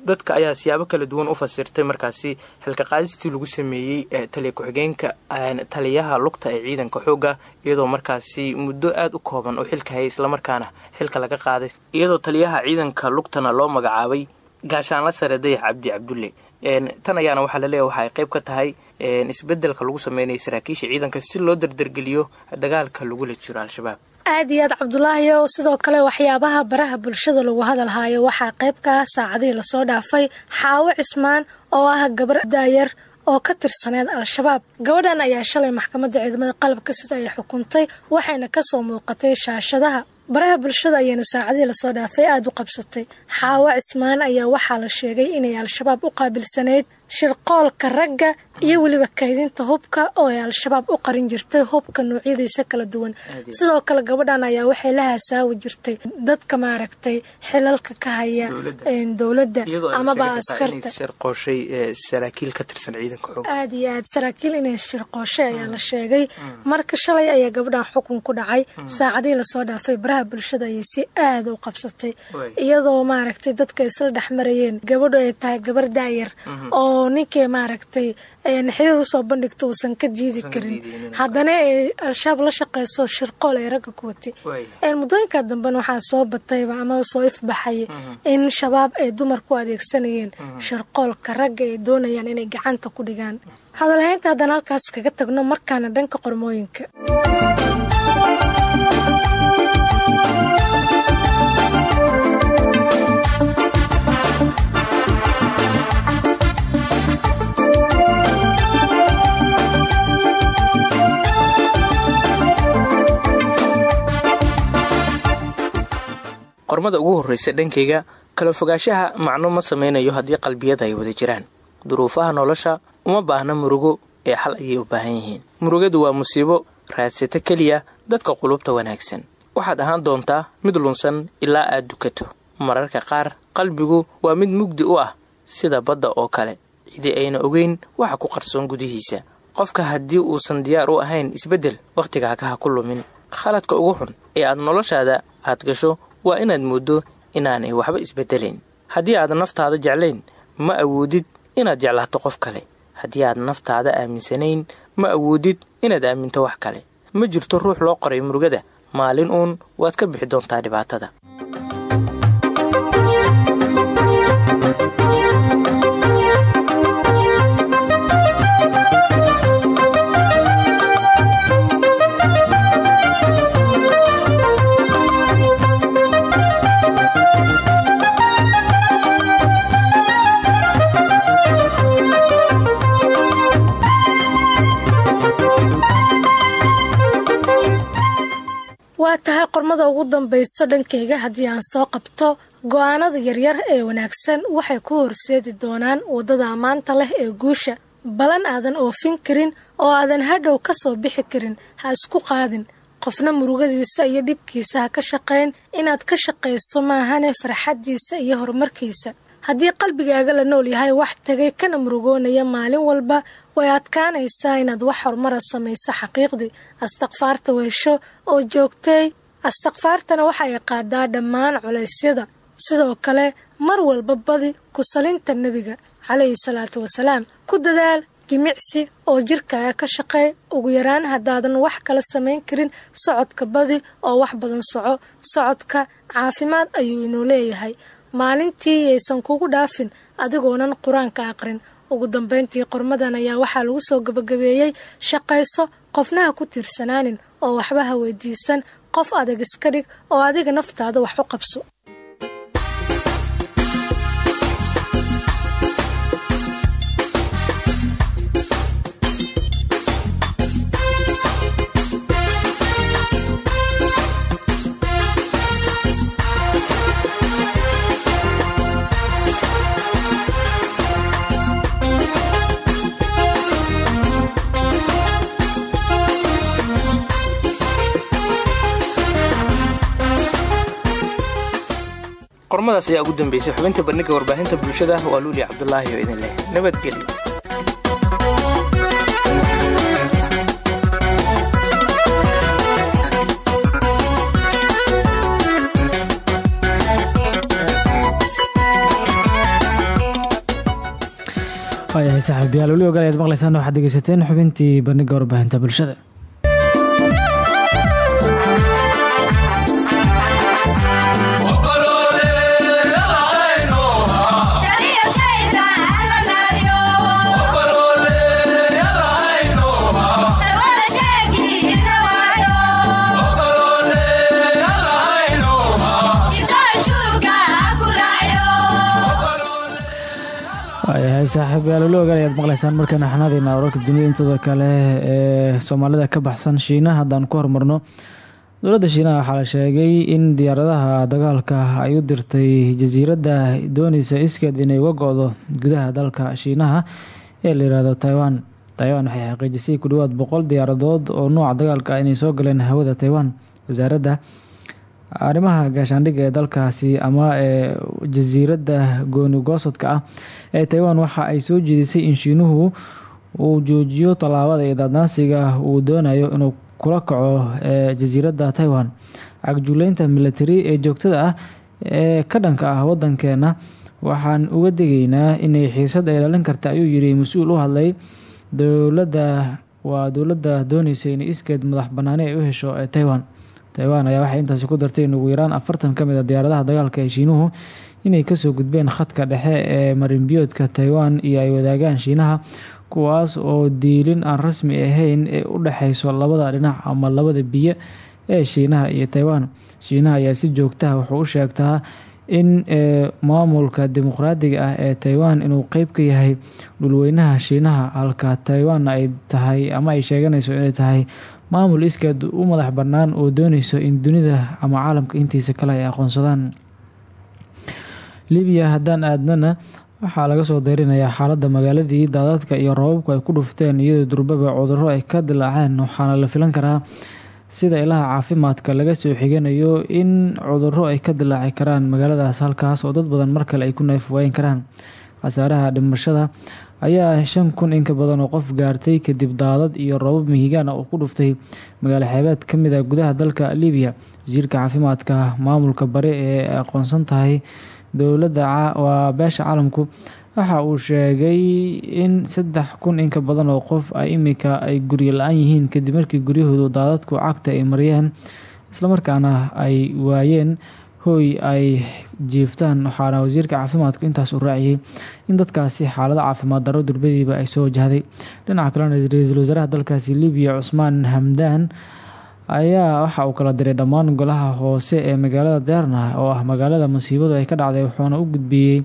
Dadka ayaa siyaabo kala duwan u fasirtay markaasi xilka qaadistii lagu sameeyey taliya ku-xigeenka taliyaha lugta ee ciidanka xoogga iyadoo markaasi muddo aada u kooban oo xilka hayay islamarkaana xilka laga qaaday. Iyadoo taliyaha ciidanka lugtana loo magacaabay gaashaanla sare dayax cabdi cabdulle tan ayaana waxaa laleeyahy waxa ay qayb ka tahay isbeddelka lagu sameynayo saraakiisha ciidanka si loo dardargeliyo dagaalka lagula jiro al-shabaab. Aad iyo aad cabdulaahi oo sidoo kale waxyaabaha baraha bulshada lagu hadalhaayo waxaa qayb ka ah saacadihii la soo dhaafay xaawo cismaan oo ah gabar daayar oo ka tirsaneed al-shabaab. Gabadhan ayaa shalay maxkamadda ciidamada qalabka sida ay xukuntay waxayna ka soo muuqatay shaashadaha baraha bulshada ayaana saacadihii la soo dhaafay aada u qabsatay. Xaawo cismaan ayaa waxaa la sheegay inay al-shabaab u qaabilsanayd shirqoolka ragga iyo weliba kaydinta hubka oo ay al-shabaab u qarin jirtay hubka noocyadiisa kala duwan. Sidoo kale gabadhan ayaa waxay la hasaawi jirtay dadka maaragtay xilalka ka haya dowladda. amaba askarta. aada iyo aad saraakiil inay shirqooshay ayaa la sheegay. Marka shalay ayaa gabadhan xukun ku dhacay. Saacadihii la soo dhaafay baraha bulshada ayay si aada u qabsatay. Iyadoo maaragtay dadka isla dhexmarayeen gabadhu ay tahay gabar daayar oo ninkay maaragtay xiriir u soo bandhigto uusan ka diidi karin. haddana ay al-shabaab la shaqeyso shirqool ay ragga ku watay. Muddooyinka dambena waxaa soo batayba amaba soo ifbaxaya in shabaab ay dumar ku adeegsanayeen shirqoolka ragga ay doonayaan inay gacanta ku dhigaan. Hadalhaynta haddana halkaas kaga tagno markaana dhanka qormooyinka qormada ugu horreysa dhankayga kala fogaanshaha macno ma sameynayo haddii qalbiyada ay wada jiraan. Duruufaha nolosha uma baahna murugo ee xal ayay u baahan yihiin. Murugadu waa musiibo raadsato keliya dadka qulubta wanaagsan. Waxaad ahaan doontaa mid lunsan ilaa aad dukato. Mararka qaar qalbigu waa mid mugdi u ah sida badda oo kale. Cidi ayna ogeyn waxa ku qarsoon gudihiisa. Qofka haddii uusan diyaar u ahayn isbeddel wakhtigaaga ha ku lumin. Khaladka ugu xun ee aad noloshaada aad gasho waa inaad mooddo inaanay waxba isbeddelayn haddii aad naftaada jeclayn ma awoodid inaad jeclaato qof kale. Haddii aad naftaada aaminsanayn ma awoodid inaad aaminto wax kale. Ma jirto ruux loo qoray murugada maalin uun waad ka bixi doontaa dhibaatada tahay qormada ugu dambayso dhankayga haddii aan soo qabto go'aanada yaryar ee wanaagsan waxay ku horseedi doonaan waddada ammaanta leh ee guusha. Balan aadan oofin karin oo aadan hadhow ka soo bixi karin ha isku qaadin. Qofna murugadiisa iyo dhibkiisa ha ka shaqayn. Inaad ka shaqayso maahane farxaddiisa iyo horumarkiisa haddii qalbigaaga la nool yahay wax tegay kana murugoonaya maalin walba. Way adkaanaysaa inaad wax horumara samayso xaqiiqdii astakfaarta weysho oo joogtay. Astakfaartana waxay qaadaa dhammaan culaysyada. Sidoo kale mar walba badi ku salinta nebiga calayhi salaatu wasalaam. Ku dadaal jimicsi oo jirkaaga ka shaqeey ugu yaraan haddaadan wax kala samayn karin socodka badi oo wax badan soco. Socodka caafimaad ayuu inuu leeyahay maalintii yaysan kugu dhaafin adigoonan qur'aanka aqrin. Ugu dambayntii qormadan ayaa waxaa lagu soo gabagabeeyey shaqayso qofnaha ku tiirsanaanin oo waxba ha weydiisan. Qof adag iska dhig oo adiga naftaada wax u qabso kulamadaas ayaa ugu dambeysay xubinta bandhigga warbaahinta bulshada waa luulia cabdulaahi oo idin leh nabadgelyo wayahay saaxiibayaal weli ogaleyaad maqlaysaan waxaad dhegeysateen xubintii bandhigga warbaahinta bulshada. Saaxiibayaal ogaal ayaad maqlaysaan markaan xanaadeyna wararka dunida intooda kale ee soomaalida ka baxsan shiinaha haddaan ku hormarno dowladda shiinaha waxaa la sheegay in diyaaradaha dagaalka ay u dirtay jasiiradda dooneysa iskeed inay uga go-do gudaha dalka shiinaha ee la yihahdo taiwan. Taiwan waxay xaqiijisay ku dhawaad boqol diyaaradood oo nooca dagaalka ah inay soo galeen hawada taiwan wasaaradda arrimaha gaashaandhigga ee dalkaasi ama ee jasiiradda goonigoosodka ah ee taiwan waxa ay soo jeedisay in shiinuhu uu joojiyo tallaabada iyo daadnaansiga uu doonayo inuu kula kaco ee jasiiradda taiwan. Cagjuleynta military ee joogtada ah ee ka dhanka ah wadankeena waxaan uga digaynaa inay xiisad ay dhalin karta ayuu yiri mas'uul u hadlay. Dowladda waa dowladda dooneysa inay iskeed madax banaani ay u hesho ee taiwan taiwan ayaa waxay intaasi ku dartay in ugu yaraan afartan ka mid a diyaaradaha dagaalka ee shiinuhu inay ka soo gudbeen khadka dhexe ee marinbiyoodka taiwan iyo ay wadaagaan shiinaha kuwaas oo diilin aan rasmi ahayn ee u dhexeyso labada dhinac ama labada biyo ee shiinaha iyo taiwan. Shiinaha ayaa si joogtaha wuxuu u sheegtaa in maamulka dimuqraadiga ah ee taiwan inuu qeyb ka yahay dhulweynaha shiinaha halka taiwan ay tahay ama ay sheeganayso inay tahay maamul iskeed u madax bannaan oo dooneyso in dunida ama caalamka intiisa kale ay aqoonsadaan. Libiya haddaan aadnana waxaa laga soo deyrinayaa xaaladda magaaladii daadadka iyo roobabku ay ku dhufteen iyadoo durbaba cudurro ay ka dilaaceen waxaana la filan karaa sida ilaha caafimaadka laga soo xiganayo in cudurro ay ka dilaaci karaan magaaladaas halkaas oo dad badan mar kale ay ku neefwaayin karaan. Khasaaraha dhimashada ayaa shan kun in ka badan oo qof gaartay kadib daadad iyo roobab mihigaan oo ku dhuftay magaalo xeebeed ka mid a gudaha dalka libiya wasiirka caafimaadka maamulka bari ee aqoonsan tahay dowladda waa beesha caalamku. Waxa uu sheegay in saddex kun in ka badan oo qof ay imika ay guryo la'aan yihiin kadib markii guryahoodu daadadku cagta ay mariyeen islamarkaana ay waayeen hooy ay jiiftaan waxaana wasiirka caafimaadku intaas uu raaciyey in dadkaasi xaalado caafimaad darro durbadiiba ay soo wajahday dhinaca kalena ra'iisul wasaaraha dalkaasi libiya cusmaan hamdaan ayaa waxa uu kala diray dhammaan golaha hoose ee magaalada deerna oo ah magaalada masiibadu ay ka dhacday wuxuuna u gudbiyey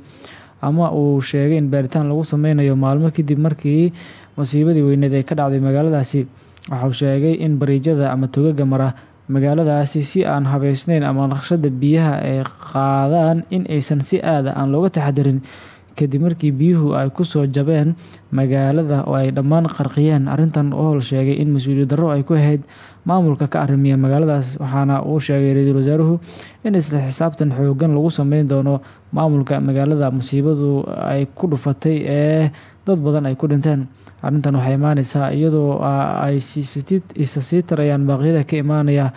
ama uu sheegay in baaritaan lagu sameynayo maalmo kadib markii masiibadii weyneed ay ka dhacday magaaladaasi. Waxauu sheegay in bariijada ama togaga mara magaaladaasi si aan habeysneyn ama naqshada biyaha ay qaadaan in aysan si aada aan looga taxadirin kadib markii biyuhu ay ku soo jabeen magaalada oo ay dhammaan qarqiyeen arrintan oo la sheegay in mas'uuliyad darro ay ku ahayd maamulka ka arrimiya magaaladaas waxaana uu sheegay ra'iisul wasaaruhu in isla xisaabtan xoogan lagu sameyn doono maamulka magaalada masiibadu ay ku dhufatay ee dad badan ay ku dhinteen. Arrintan waxay imaaneysaa iyadoo ay isa sii tarayaan baaqyada ka imaanaya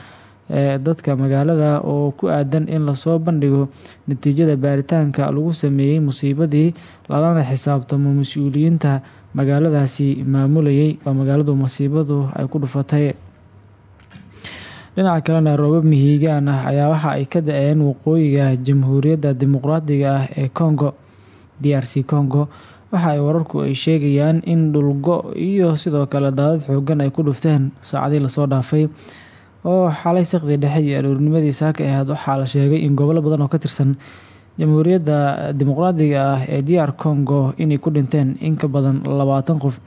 ee dadka magaalada oo ku aadan in la soo bandhigo natiijada baaritaanka lagu sameeyey musiibadii lalana xisaabtamo mas'uuliyiinta magaaladaasi maamulayay oo magaaladu masiibadu ay ku dhufatay. Dhinaca kalena roobab mihiigaan ah ayaa waxa ay ka da'een waqooyiga jamhuuriyadda dimuqraadiga ah ee congo d c congo waxa ay wararku ay sheegayaan in dhulgo iyo sidoo kale daadad xoogan ay ku dhufteen. Saacadii la soo dhaafay oo xalay saqdii dhexe iyo aroornimadii saaka ahayd waxaa la sheegay in gobollo badan oo ka tirsan jamhuuriyadda dimuqraadiga ah ee d r congo inay ku dhinteen in ka badan labaatan qof.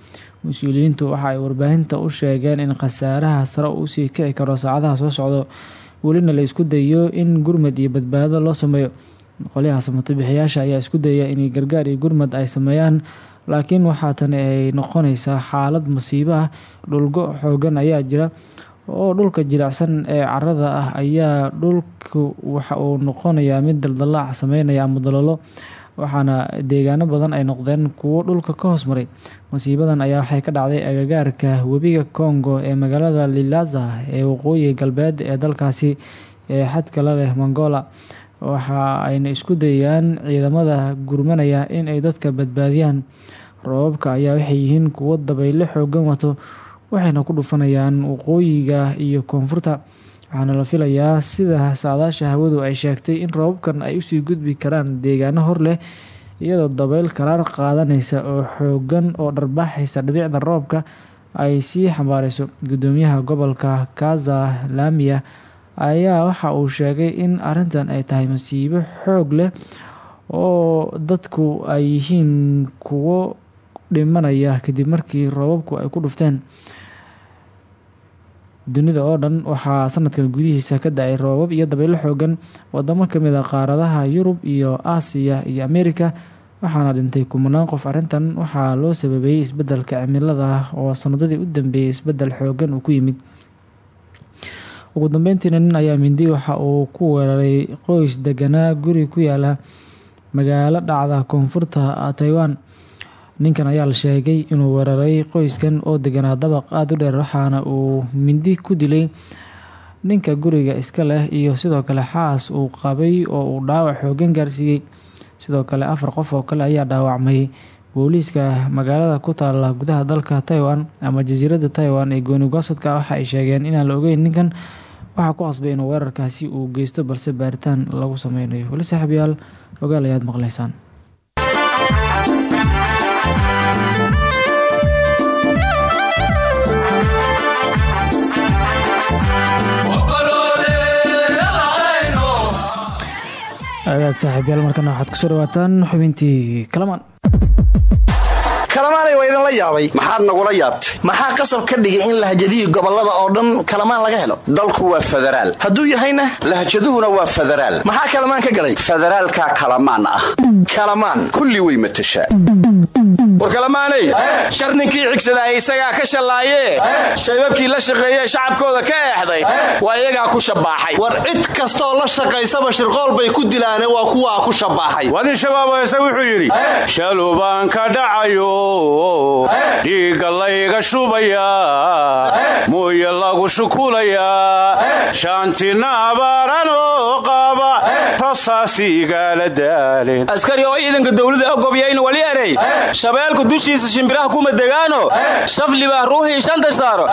Mas'uuliyiintu waxa ay warbaahinta u sheegeen in khasaaraha sare uusii kici karo saacadaha soo socdo welina la isku dayo in gurmad iyo badbaado loo sameeyo. Qolyaha samatabixiyaasha ayaa isku dayaya inay gargaar iyo gurmad ay sameeyaan laakiin waxaa tani ay noqonaysaa xaalad masiibo ah. Dhulgo xoogan ayaa jira oo dhulka jilicsan ee carada ah ayaa dhulku waxa uu noqonayaa mid daldalaac sameynaya ama dalolo waxaana deegaano badan ay noqdeen kuwo dhulka ka hoos maray. Masiibadan ayaa waxay ka dhacday agagaarka webiga congo ee magaalada lilaza ee waqooyi galbeed ee dalkaasi ee xadka la leh mongola. Waxa ayna isku dayayaan ciidamada gurmanaya in ay dadka badbaadiyaan. Roobabka ayaa waxay yihiin kuwo dabayle xoogan wato waxayna ku dhufanayaan waqooyiga iyo koonfurta. Waxaana la filayaa sida saadaasha hawadu ay sheegtay in roobabkan ay u sii gudbi karaan deegaano hor leh iyadoo dabayl karaar qaadanaysa oo xoogan oo dharbaaxaysa dhibicda roobka ay sii xambaareyso gudoomiyaha gobolka kaza laamiya ayaa waxa uu sheegay in arintan ay tahay masiibo xoog leh oo dadku ay yihiin kuwo dhimanaya kadib markii roobabku ay ku dhufteen dunida oo dhan waxaa sanadkan gudihiisa ka da'ay roobab iyo dabaylo xoogan wadamo ka mid a qaaradaha yurub iyo aasiya iyo amerika waxaana dhintay kumanaan qof arrintan. Waxaa loo sababeeyey isbeddelka cimilada oo sanadadii u dambeeyey isbeddel xoogan uu ku yimid. Ugu dambeyntiina nin ayaa mindi waxa uu ku weeraray qoys deganaa guri ku yaalla magaalo dhacda koonfurta taiwan ninkan ayaa la sheegay inuu weeraray qoyskan oo deganaa dabaq aada u dheer waxaana uu mindi ku dilay ninka guriga iska leh iyo sidoo kale xaas uu qabay oo uu dhaawac xoogan gaarsiiyey. Sidoo kale afar qof oo kale ayaa dhaawacmay. Booliiska magaalada ku taala gudaha dalka taiwan ama jasiiradda taiwan ee gooni gosadka waxa ay sheegeen inaan la ogeyn ninkan waxaa ku qasbay inuu weerarkaasi uu geysto balse baaritaan lagu sameynayo weli saaxiibayaal ogaal ayaad maqleysaan agaag saaxiibyaal markana waxaad ku soo dhawaataan xubintii kalamaan kalamaanay waa idinla yaabay. Maxaad nagula yaabtay. Maxaa qasab ka dhigay in lahjadihi gobollada oo dhan kalamaan laga helo? Dalku waa federaal hadduu yahayna? Lahjaduhuna waa federaal maxaa kalamaan ka galay? Federaalka kalamaan ah. Kalamaan. Kulli way matashaa. War kalamaanay shar ninkii xigsadaa isagaa ka shallaayee shaybabkii la shaqeeyee shacabkooda ka eexday waa iyagaa ku shabbaaxay war cid kastooo la shaqaysaba shirqool bay ku dilaane waa kuwaa ku shabbaaxay wadin shabaabo ise wuxuu yidhi shalubaan ka dhacayo dhiigga layga shubayaa muuye lagu shukulayaa shaantina abaaranoo qaba rasaasiigala daaleen askari oo ciidanka dawlada ogobyayn wali erey shabeelku dushiisa shimbiraha kuma degaano shafli baa ruuxii shanta saaro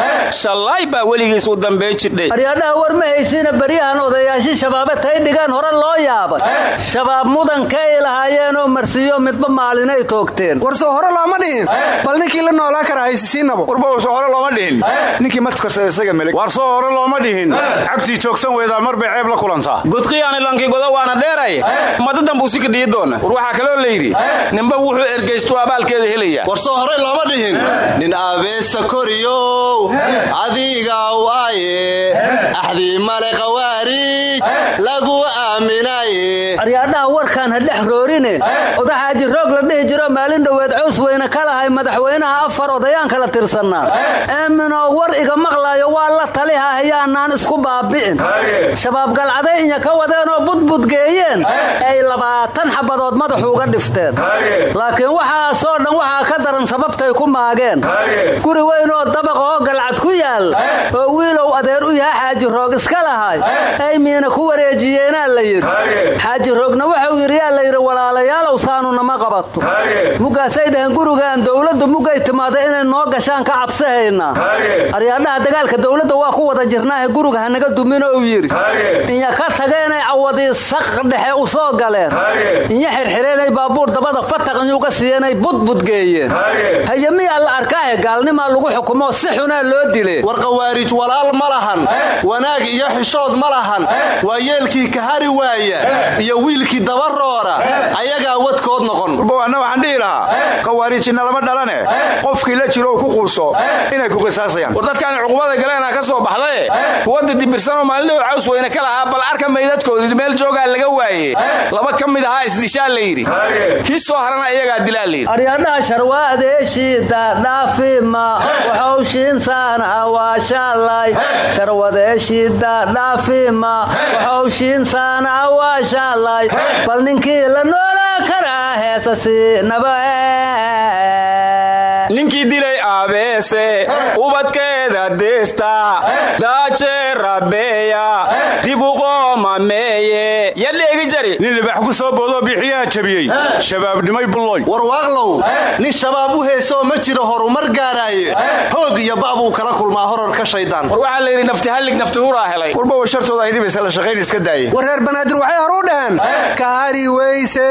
shallaay baa weligiis u dambeen jidhay aryadhaha war ma haysiina beryahan odayaashii shabaaba tay dhigaan hore loo yaabay shabaab mudanka ay lahaayeenoo marsiiyo midba maalinay toogteen hore bal ninkii la noolaa kara haysisiinabo warba soo hore looma dhihin ninkii matkarsada isaga melig war soo hore looma dhihin cagtii joogsan weydaa mar bay ceeb la kulantaa gudqiyaani lankigoda waana dheeray madadan buu si ka dhiyi doona war waxaa kaloo layidhi ninba wuxuu ergaystu abaalkeeda helaya war soo horey looma dhihin nin aabeesta koriyow adiga waaye axdii male qawaari lagu aaminaye aryaadhaha warkaan ha dhex roorine odaxaaji roog la dhihi jiro maalin dhoweed cows weyne ka lahay madaxweynaha afar odayaan kala tirsannaa aaminoo war iga maqlaayo waa la taliha hayaanaan isku baabi'in shabaab galcaday inya ka wadeenoo budbudgeeyeen ay labaatan xabadood madaxu uga dhifteen. Laakiin waxaasoo dhan waxaa ka daran sababtay ku maageen. Guri weynoo dabaq oo galcad ku yaal oo wiilow adeer u yaha xaaji roog iska lahay. Ay miina ku wareejiyeenaa yidhi? Xaaji roogna wuxuu yidhi yaa layidhi walaalayaalow saanu nama qabato. Muggaasay dhaheen gurigaan dowladdu muggay timaada inay noo gashaan ka cabsahaynaa aryaadhaha dagaalka dowladda waa ku wada jirnaahe guriga hanaga dumino uu yidhi. Inya ka tageenay cawadii saq dhexe u soo galeen. Inya xirxireenay baabuur dabada fataqnyuga siiyeenay budbudgeeyeen haye miyaa la arkaahe gaalnimaa lagu xukumoo si xunaa loo dileen war qawaarij walaal ma lahan. Wanaag iyo xishood ma lahan. Waa yeelkii kahari waaya iyo wiilkii dabaroora ayagaa wadkood noqon. Warbawaanna waxaan dhihi lahaa khawaarijinna lama dhalane. Qofkii la jiro ku quuso inay ku qisaasayaan. War dadkaan cuqubada galeena ka soo baxdaye kuwadda dibirsanoo maalindhow caws weyne ka lahaa bal arka maydadkoodii meel joogaa laga waaye. Laba ka mid ahaa isdishaa la yidhi. Kii soo harana iyagaa dilaa layidhi aryadhaha sharwaadeeshiida dhaafima waxowshiinsaana waa shaalay. Sharwadeeshiida dhaafima waxowshiinsaana waa shaalay bal ninkii la noolaa karaa heesasi dilay aabeese ubadkeeda deesta daajee rabeeya dib u qoomameeye yadheegi jari nin libax ku soo boodoo bixiyaha jabiyey shabaabnimay bulloy warwaaqlow nin shabaab u heesoo ma jiro horumar gaaraaye hoog iyo ba'buu kala kulmaa horarka shaydaan war waxaa la yidhi nafti hallig nafti huraa helay warba shartooda ay dhibaysa la shaqayn iska daaya war reer banaadir waxay hor u dhaheen kaari weyse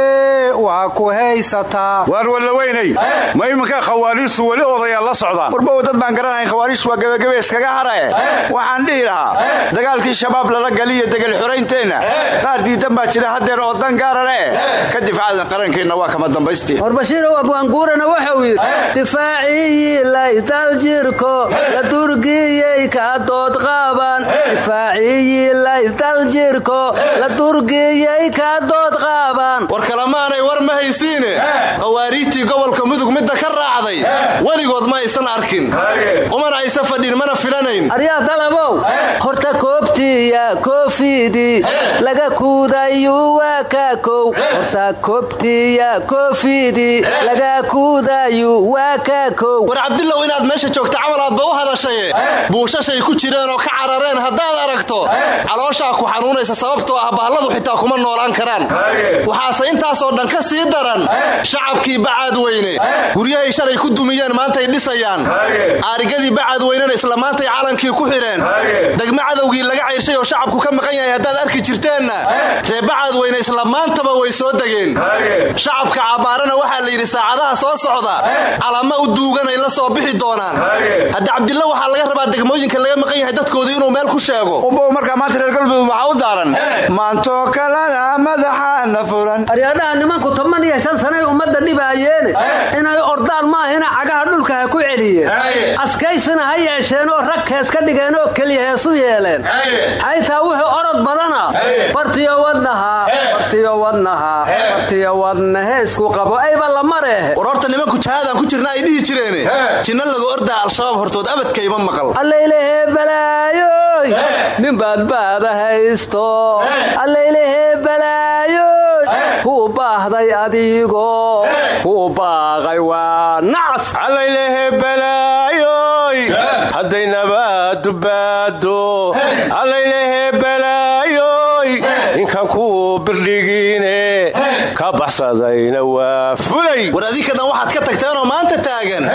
waa ku haysataa waar wallaweynay ma iminka khawaariijtu weli odayaal la warba dad baan garanayn khawaariijtu waa gebagabe iskaga harae waxaan dhihi lahaa dagaalkii shabaab lala galiyo degal xoraynteenna qaar diidan baa jira haddeer oo dan gaara leh ka difaacadan qarankeenna waa kama dambaystii. War bashiirow abwaanguurana wuxuu yidhi difaaciyii laytal jirko la durgiyey ka dood qaaban. Difaaciyii laytal jirko la durgiyey ka dood qaaban. War kalemaanay war ma haysiine. Khawaariijtii gobolka mudug midda ka raacday. Weligood ma aysan arkin. Umana aysa fadhin mana filanayn. Aryaa dalabow horta koobtiya koofidii laga kuudayu waa kaakow horta koobtiya koofidii laga kuudayu waa kaakow war cabdilow inaad meesha joogta camal aadba u hadashaye buushashay ku jireen oo ka carareen haddaad aragto. Calooshaa ku xanuunaysa sababtoo ah bahalladu xitaa kuma noolaan karaan. Waxaase intaasoo dhan ka sii daran. Shacabkii bacaad weyne. Guryahay shalay ku dumiyeen maantay dhisayaan aarigadii bacaad weynena isla maantay calankii ku xidheen degmo cadowgii laga cayrshay oo shacabku ka maqan yahay haddaad arki jirteenna. Ree weyne isla maantaba way soo degeen. Shacabka cabaarana waxaa la yidhi saacadaha soo socda. Calama u duuganay la soo bixi doonaan. Hadda cabdilla waxaa laga rabaa degmooyinka laga maqan yahay dadkoodu inuu meel ku sheego. Umbow markaa maanta reer galmudug waxaa u daaran. Maantoo kalena madaxaana furan. Aryadhaha nimanku toban iyo shan sanay ummadda dhibaayeene inay ordaan maahina cagaha dhulka ha ku celiyeen askaysina ha yeesheen oo rag hees ka dhigeen oo keliya heesu yeeleen. Xaytaa wixii orod badana. Bartiyo wadnaha bartiyo wadnaha bartiyo wadna heesku qabo. Ayba la mareehe war horta nimanku jahadaan ku jirna ay dhihi jireene. Jinna laga ordaa al-shabaab hortood abadka ima maqal. Allaylehe balaayoy. Nin baadbaada haysto. Allaylehe balaayoy. Kuu baahday adigo kuu baaqay waa nacas allaylehe balaayoy hadday nabaadu baado allaylehe balaayoy ninkan kuu birdhigiine ka baxsadayna waa fulay. War adinka dhan waxaad ka tagteenoo maanta taagan.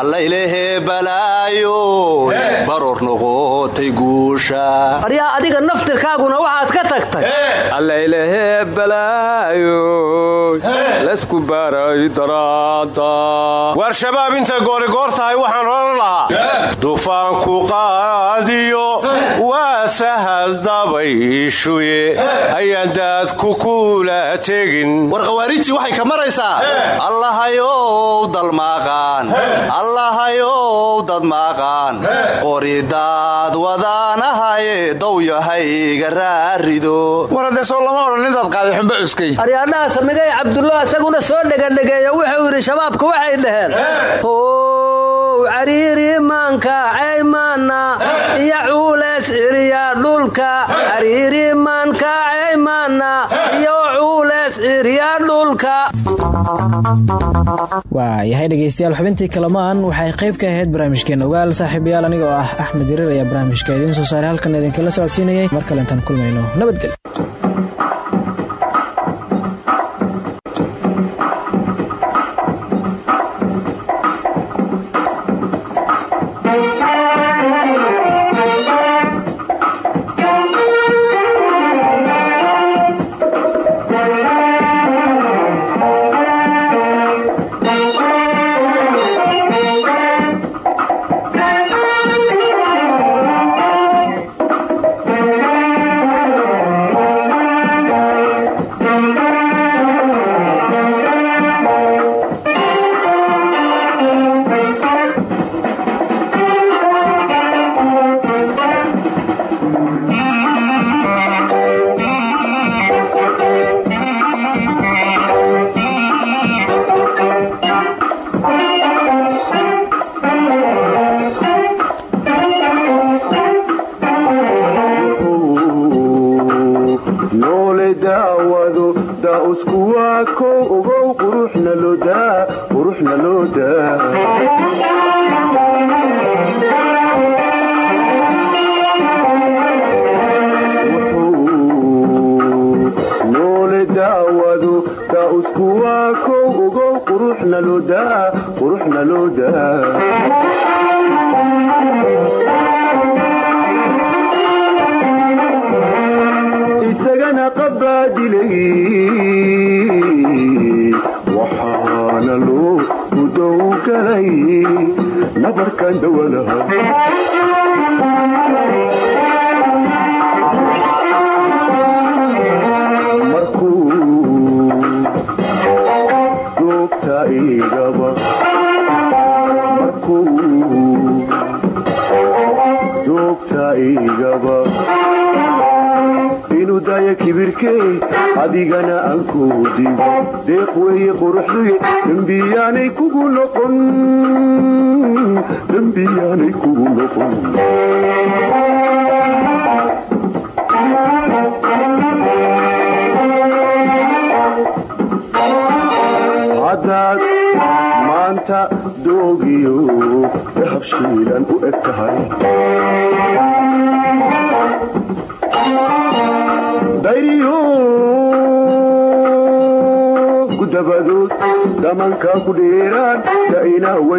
Allaylehe balaayo baroor noqotay guusha aryaa adiga naftirkaaguna waxaad ka tagtay. Allaylehe balaayo lasku baray daraada waar shabaab intay goorigoor tahay waxaan odhan lahaa. Dufaanku qaadiyo waa sahal dabayshuye ayaan daadku kula tegin. War khawaariijtii waxay ka maraysaa. Allahayow dalmaaqaan allahayow dadmaaqaan qoridaad wadaanahaye dowyahayga raarido. War haddee soo lama odhan intaad qaaday xumbe cuskay. Aryaadhaha samigay cabdullo isaguna soo dhegadhegeeya wuxuu yidhi shabaabku waxay dhaheen. How cariiri maanka caymaana iyo cuuleys ciriya dhulka. Cariiri maanka caymaana iyo cuuleys ciriya dhulka. Waa yahay dhegaystayaal xubintii kalamaan. Waxay qayb ka ahayd barnaamijkeena ogaal saaxiibayaal anigoo ah axmed yarir ayaa barnaamijka idiin soo saaray halkan idinkala socodsiinayay. Mar kale intaan kulmayno nabadgelyo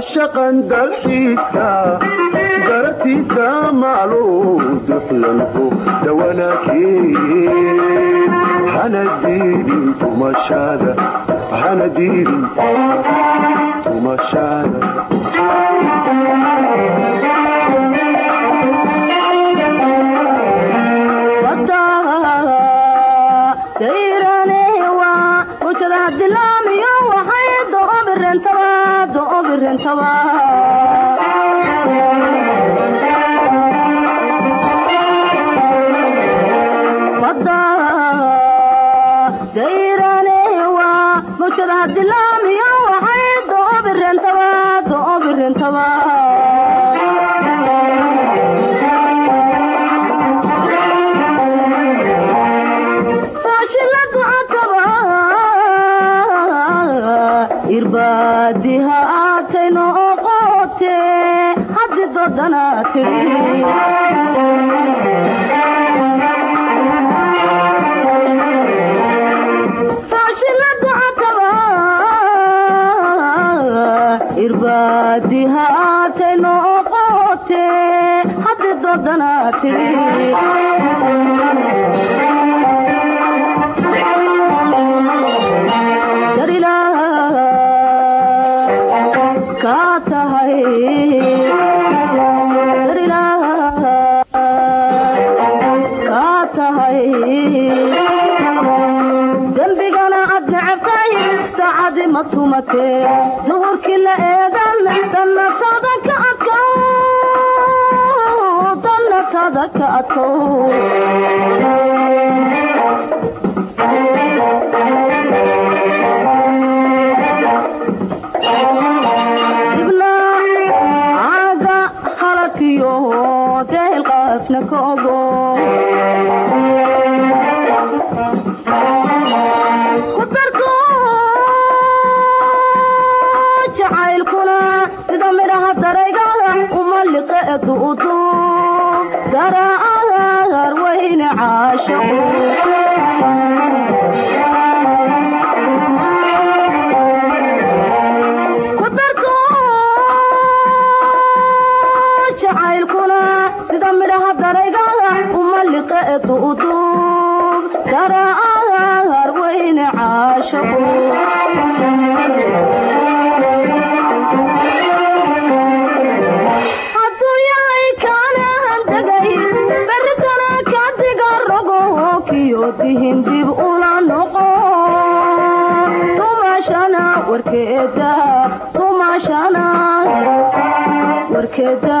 cashaqan dalxiiska garabtiisa macluu duxlanku tumashada hana caada khaladkiyo deel qaafna ka jacaylkuna sida midhaha darayga uma liqe eduudu warkeeda tumashana warkeeda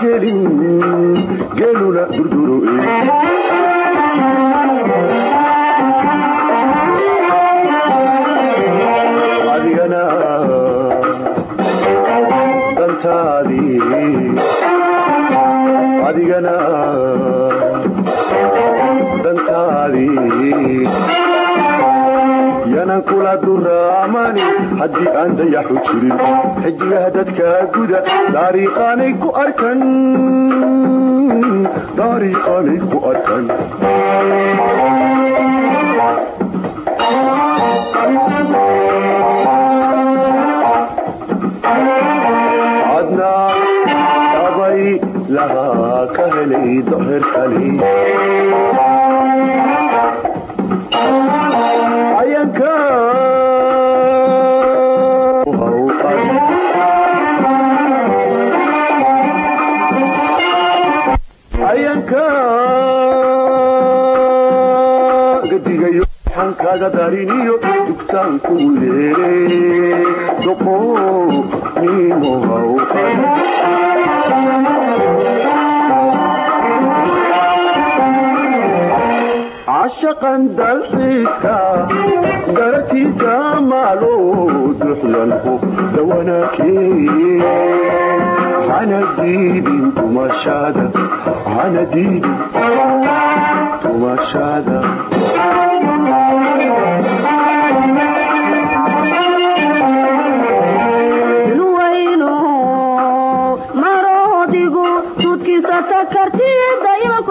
gelin haddii aan dayaxu jirin xijiyaha dadka guda daariiqaanay ku arkan daariiqaanay ku arkan adna lahaa ka helay doherkani laga dariniyo dugsaanku leere doqonimohaw cashaqan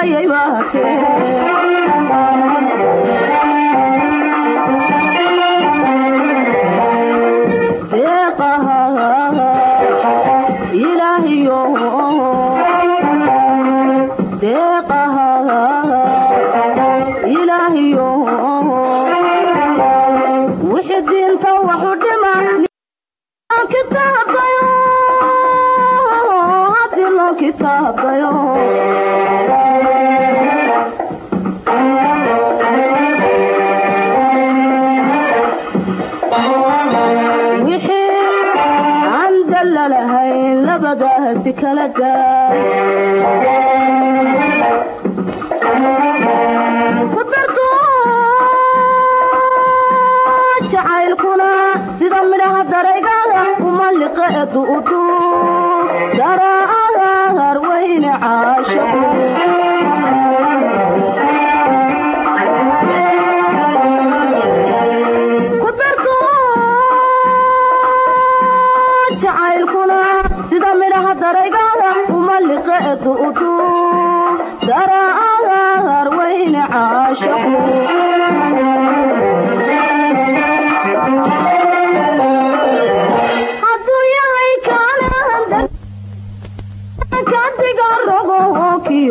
waayay waatee ضؤت دراغر وين عاشق